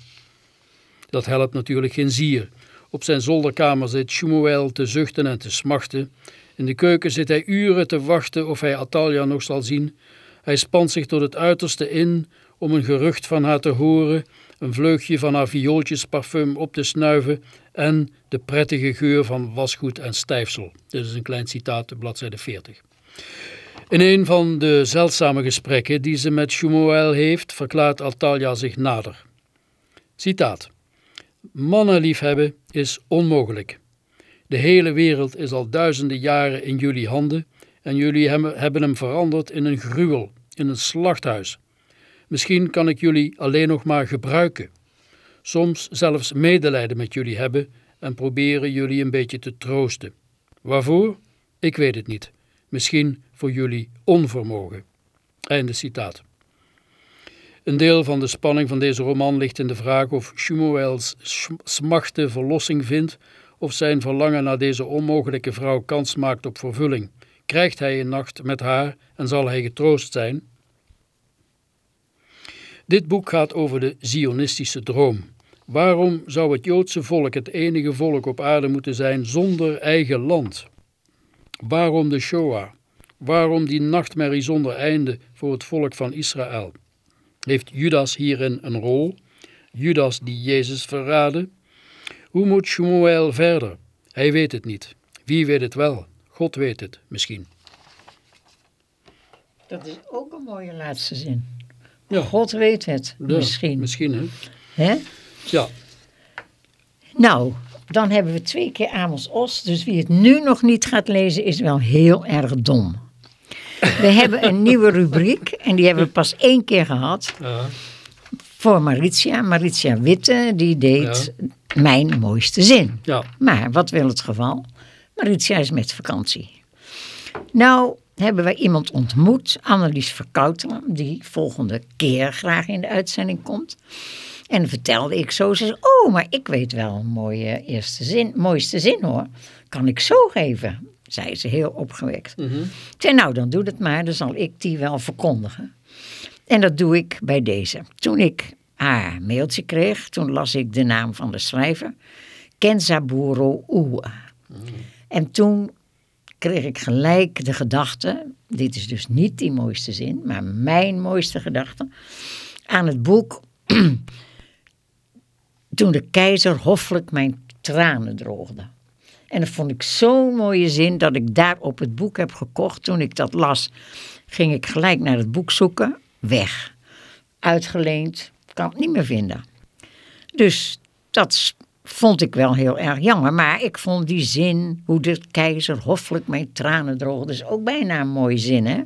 Dat helpt natuurlijk geen zier. Op zijn zolderkamer zit Shmuel te zuchten en te smachten. In de keuken zit hij uren te wachten of hij Atalja nog zal zien. Hij spant zich tot het uiterste in om een gerucht van haar te horen, een vleugje van haar viooltjesparfum op te snuiven en de prettige geur van wasgoed en stijfsel. Dit is een klein citaat, bladzijde 40. In een van de zeldzame gesprekken die ze met Shmuel heeft, verklaart Atalja zich nader. Citaat. Mannen liefhebben is onmogelijk. De hele wereld is al duizenden jaren in jullie handen en jullie hebben hem veranderd in een gruwel, in een slachthuis. Misschien kan ik jullie alleen nog maar gebruiken. Soms zelfs medelijden met jullie hebben en proberen jullie een beetje te troosten. Waarvoor? Ik weet het niet. Misschien voor jullie onvermogen. Einde citaat. Een deel van de spanning van deze roman ligt in de vraag of Shmuels smachte verlossing vindt of zijn verlangen naar deze onmogelijke vrouw kans maakt op vervulling. Krijgt hij een nacht met haar en zal hij getroost zijn? Dit boek gaat over de Zionistische droom. Waarom zou het Joodse volk het enige volk op aarde moeten zijn zonder eigen land? Waarom de Shoah? Waarom die nachtmerrie zonder einde voor het volk van Israël? Heeft Judas hierin een rol? Judas die Jezus verraadde? Hoe moet Shmuel verder? Hij weet het niet. Wie weet het wel? God weet het misschien. Dat is ook een mooie laatste zin. Ja. God weet het, Ja, misschien. Misschien, hè? Hè? Ja. Nou, dan hebben we twee keer Amos Os. Dus wie het nu nog niet gaat lezen is wel heel erg dom. We hebben een nieuwe rubriek en die hebben we pas één keer gehad. Ja. Voor Maritia. Maritia Witte, die deed mijn mooiste zin. Ja. Maar wat wil het geval? Maritia is met vakantie. Nou hebben wij iemand ontmoet, Annelies Verkouteren, die volgende keer graag in de uitzending komt. En vertelde ik zo, ze zei, oh, maar ik weet wel een mooie eerste zin, mooiste zin hoor. Kan ik zo geven? Zei ze heel opgewekt. Mhm. Ik zei, nou dan doe het maar, dan zal ik die wel verkondigen. En dat doe ik bij deze. Toen ik haar mailtje kreeg, toen las ik de naam van de schrijver. Kenzaburo Oe. En toen kreeg ik gelijk de gedachte, dit is dus niet die mooiste zin, maar mijn mooiste gedachte, aan het boek Toen de keizer hoffelijk mijn tranen droogde. En dat vond ik zo'n mooie zin dat ik daarop het boek heb gekocht. Toen ik dat las, ging ik gelijk naar het boek zoeken. Weg. Uitgeleend. Kan het niet meer vinden. Dus dat vond ik wel heel erg jammer. Maar ik vond die zin, hoe de keizer hoffelijk mijn tranen droogde, is ook bijna een mooie zin, hè?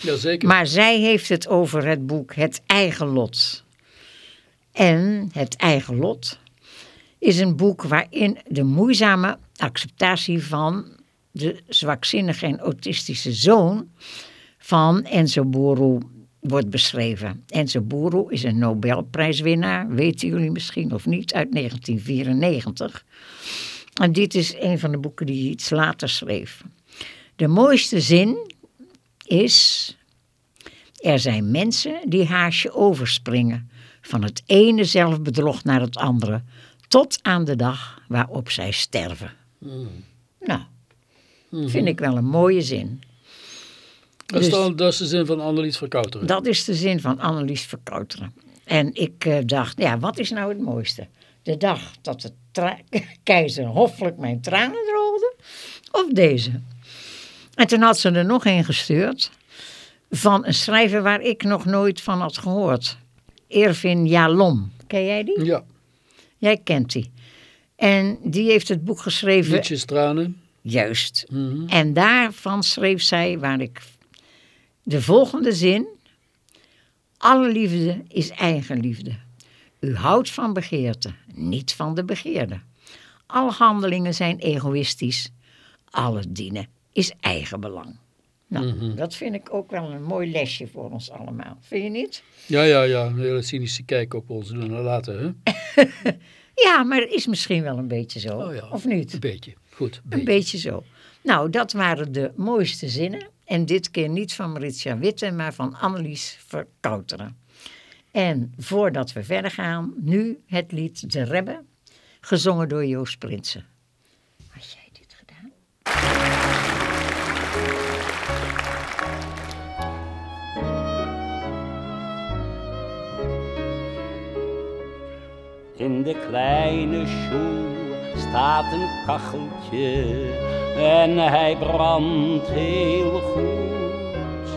Jazeker. Maar zij heeft het over het boek Het eigen lot. En Het eigen lot is een boek waarin de moeizame acceptatie van de zwakzinnige en autistische zoon van Enzo Buru wordt beschreven. Enzo Buru is een Nobelprijswinnaar, weten jullie misschien of niet, uit 1994. En dit is een van de boeken die hij iets later schreef. De mooiste zin is er zijn mensen die haasje overspringen, van het ene zelfbedrog naar het andere, tot aan de dag waarop zij sterven. Nou, vind ik wel een mooie zin. dat, is dus- dan, dat is de zin van Annelies Verkouteren. Dat is de zin van Annelies Verkouteren. En ik eh, dacht, ja, wat is nou het mooiste? De dag dat de keizer hoffelijk mijn tranen droogde, of deze? En toen had ze er nog een gestuurd van een schrijver waar ik nog nooit van had gehoord. Ervin Jalom. Ken jij die? Ja, Jij kent die. En die heeft het boek geschreven. liedjes tranen. Juist. Mhm. En daarvan schreef zij, waar ik de volgende zin. Alle liefde is eigenliefde. U houdt van begeerte, niet van de begeerde. Alle handelingen zijn egoïstisch. Alle dienen is eigenbelang. Nou, dat vind ik ook wel een mooi lesje voor ons allemaal. Vind je niet? Ja, ja, ja. Een hele cynische kijk op ons doen en laten, hè? Ja, maar het is misschien wel een beetje zo. Oh ja. Of niet? Een beetje. Goed, een Een beetje. beetje zo. Nou, dat waren de mooiste zinnen. En dit keer niet van Maritia Witte, maar van Annelies Verkouteren. En voordat we verder gaan, nu het lied De Rebbe, gezongen door Joost Prinsen. In de kleine sjoel staat een kacheltje en hij brandt heel goed.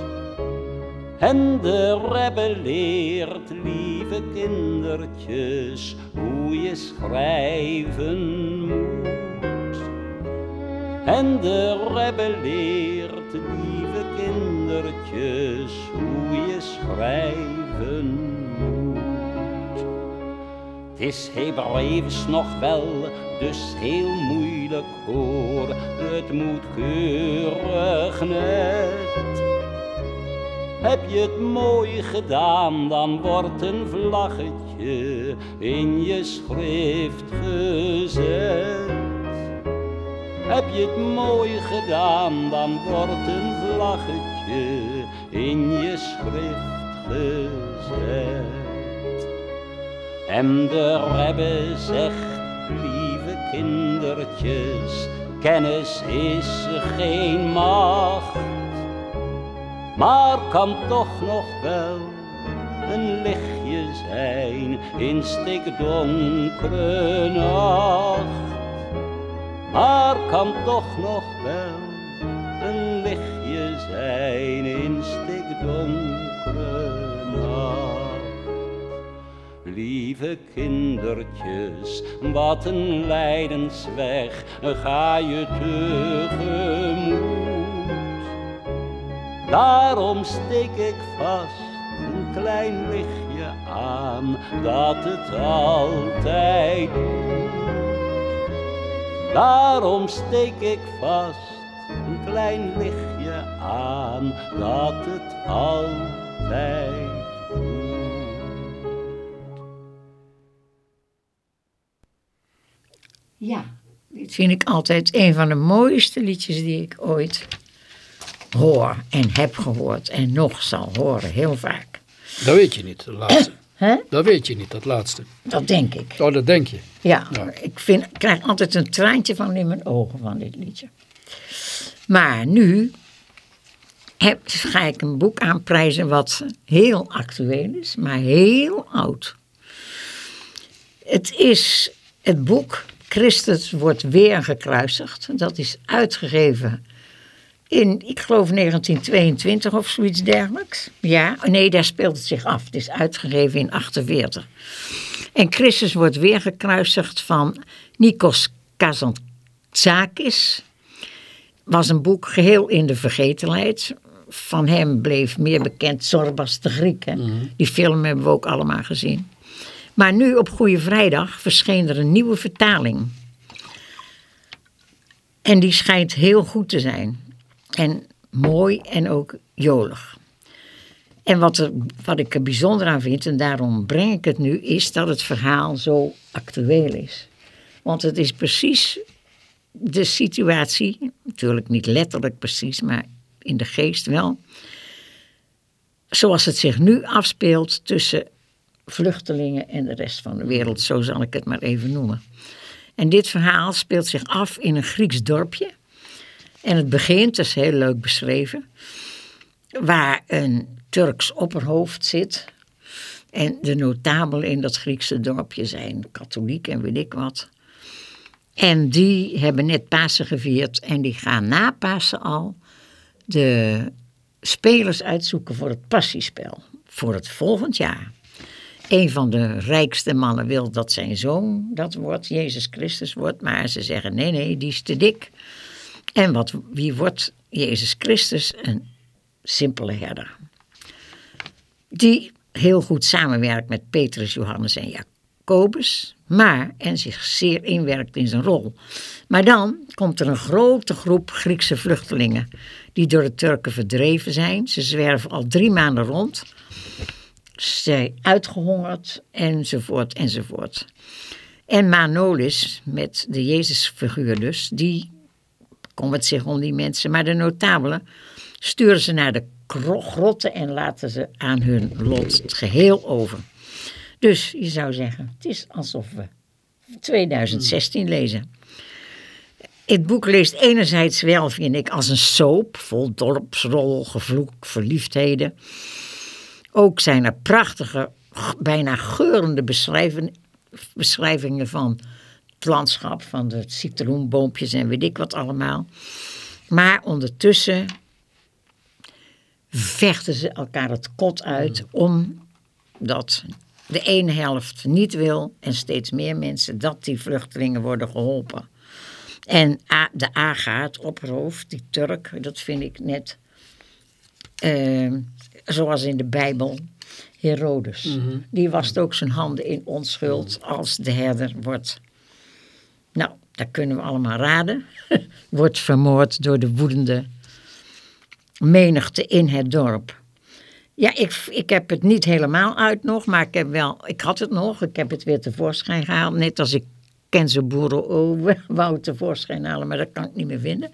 En de rebbe leert, lieve kindertjes, hoe je schrijven moet. En de rebbe leert, lieve kindertjes, hoe je schrijven moet. Het is Hebreeuws nog wel, dus heel moeilijk hoor. Het moet keurig net. Heb je het mooi gedaan, dan wordt een vlaggetje in je schrift gezet. Heb je het mooi gedaan, dan wordt een vlaggetje in je schrift gezet. En de rebbe zegt, lieve kindertjes, kennis is geen macht, maar kan toch nog wel een lichtje zijn in stikdonkere nacht. Maar kan toch nog wel een lichtje zijn in stikdonkere Lieve kindertjes, wat een lijdensweg ga je tegemoet. Daarom steek ik vast een klein lichtje aan dat het altijd doet. Daarom steek ik vast een klein lichtje aan dat het altijd Ja, dit vind ik altijd een van de mooiste liedjes die ik ooit hoor en heb gehoord en nog zal horen, heel vaak. Dat weet je niet, dat laatste. Dat weet je niet, dat laatste. Dat denk ik. Oh, dat denk je. Ja, Ja. ik vind, ik krijg altijd een traantje van in mijn ogen van dit liedje. Maar nu heb, ga ik een boek aanprijzen wat heel actueel is, maar heel oud. Het is het boek Christus wordt weer gekruisigd. Dat is uitgegeven in, ik geloof 1922 of zoiets dergelijks. Ja, nee, daar speelt het zich af. Het is uitgegeven in 48. En Christus wordt weer gekruisigd van Nikos Kazantzakis. Was een boek geheel in de vergetelheid. Van hem bleef meer bekend Zorbas de Griek. hè. Die film hebben we ook allemaal gezien. Maar nu op Goede Vrijdag verscheen er een nieuwe vertaling. En die schijnt heel goed te zijn. En mooi en ook jolig. En wat, wat ik er bijzonder aan vind, en daarom breng ik het nu, is dat het verhaal zo actueel is. Want het is precies de situatie, natuurlijk niet letterlijk precies, maar in de geest wel. Zoals het zich nu afspeelt tussen vluchtelingen en de rest van de wereld, zo zal ik het maar even noemen. En dit verhaal speelt zich af in een Grieks dorpje. En het begint, dat is heel leuk beschreven, waar een Turks opperhoofd zit. En de notabelen in dat Griekse dorpje zijn katholiek en weet ik wat. En die hebben net Pasen gevierd en die gaan na Pasen al de spelers uitzoeken voor het passiespel. Voor het volgend jaar. Een van de rijkste mannen wil dat zijn zoon dat wordt, Jezus Christus wordt. Maar ze zeggen nee, nee, die is te dik. En wat, wie wordt Jezus Christus? Een simpele herder. Die heel goed samenwerkt met Petrus, Johannes en Jacobus. Maar, en zich zeer inwerkt in zijn rol. Maar dan komt er een grote groep Griekse vluchtelingen. Die door de Turken verdreven zijn. Ze zwerven al drie maanden rond. Ze zijn uitgehongerd, enzovoort, enzovoort. En Manolis, met de Jezusfiguur dus, die het zich om die mensen. Maar de notabelen sturen ze naar de grotten en laten ze aan hun lot het geheel over. Dus je zou zeggen, het is alsof we 2016 lezen. Het boek leest enerzijds wel, vind ik, als een soap, vol dorpsrol, gevloek, verliefdheden. Ook zijn er prachtige, bijna geurende beschrijven- beschrijvingen van het landschap, van de citroenboompjes en weet ik wat allemaal. Maar ondertussen vechten ze elkaar het kot uit omdat de ene helft niet wil en steeds meer mensen dat die vluchtelingen worden geholpen. En de Aga, het opperhoofd, die Turk, dat vind ik net eh, zoals in de Bijbel, Herodes. Die wast ook zijn handen in onschuld als de herder wordt. Nou, dat kunnen we allemaal raden. wordt vermoord door de woedende menigte in het dorp. Ja, ik, ik heb het niet helemaal uit nog, maar ik heb wel, ik had het nog. Ik heb het weer tevoorschijn gehaald. Net als ik Kenzenboeren oh, wou het tevoorschijn halen, maar dat kan ik niet meer vinden.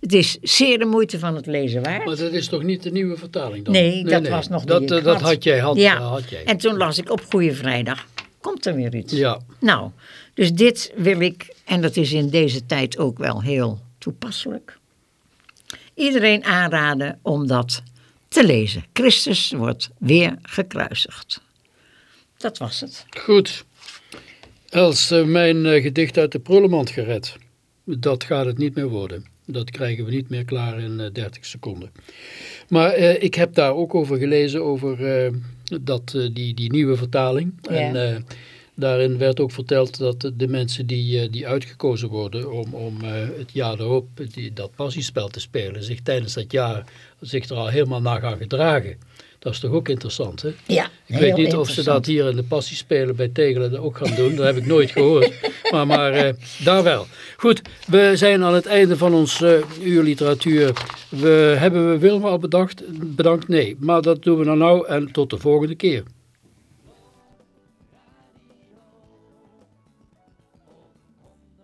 Het is zeer de moeite van het lezen waard. Maar dat is toch niet de nieuwe vertaling dan? Nee, dat was nog dat, die eh, dat had. had jij. Had, ja. eh, had jij. En toen las ik op Goede Vrijdag, komt er weer iets. Ja, Nou, dus dit wil ik, en dat is in deze tijd ook wel heel toepasselijk, iedereen aanraden om dat te lezen. Christus wordt weer gekruisigd. Dat was het. goed. Els, eh, mijn gedicht uit de prullenmand gered. Dat gaat het niet meer worden. Dat krijgen we niet meer klaar in eh, 30 seconden. Maar eh, ik heb daar ook over gelezen, over eh, dat, eh, die, die nieuwe vertaling. Ja. En eh, Daarin werd ook verteld dat de- mensen die, eh, die uitgekozen worden om, om eh, het jaar erop die, dat passiespel te spelen, zich tijdens dat jaar zich er al helemaal naar gaan gedragen. Dat is toch ook interessant, hè? Ja, Ik weet niet of ze dat hier in de passiespelen bij Tegelen ook gaan doen. Dat heb ik nooit gehoord. Maar, maar eh, daar wel. Goed, we zijn aan het einde van ons eh, uur literatuur. We, hebben we Wilma al bedacht? bedankt? Nee, maar dat doen we dan nou en tot de volgende keer.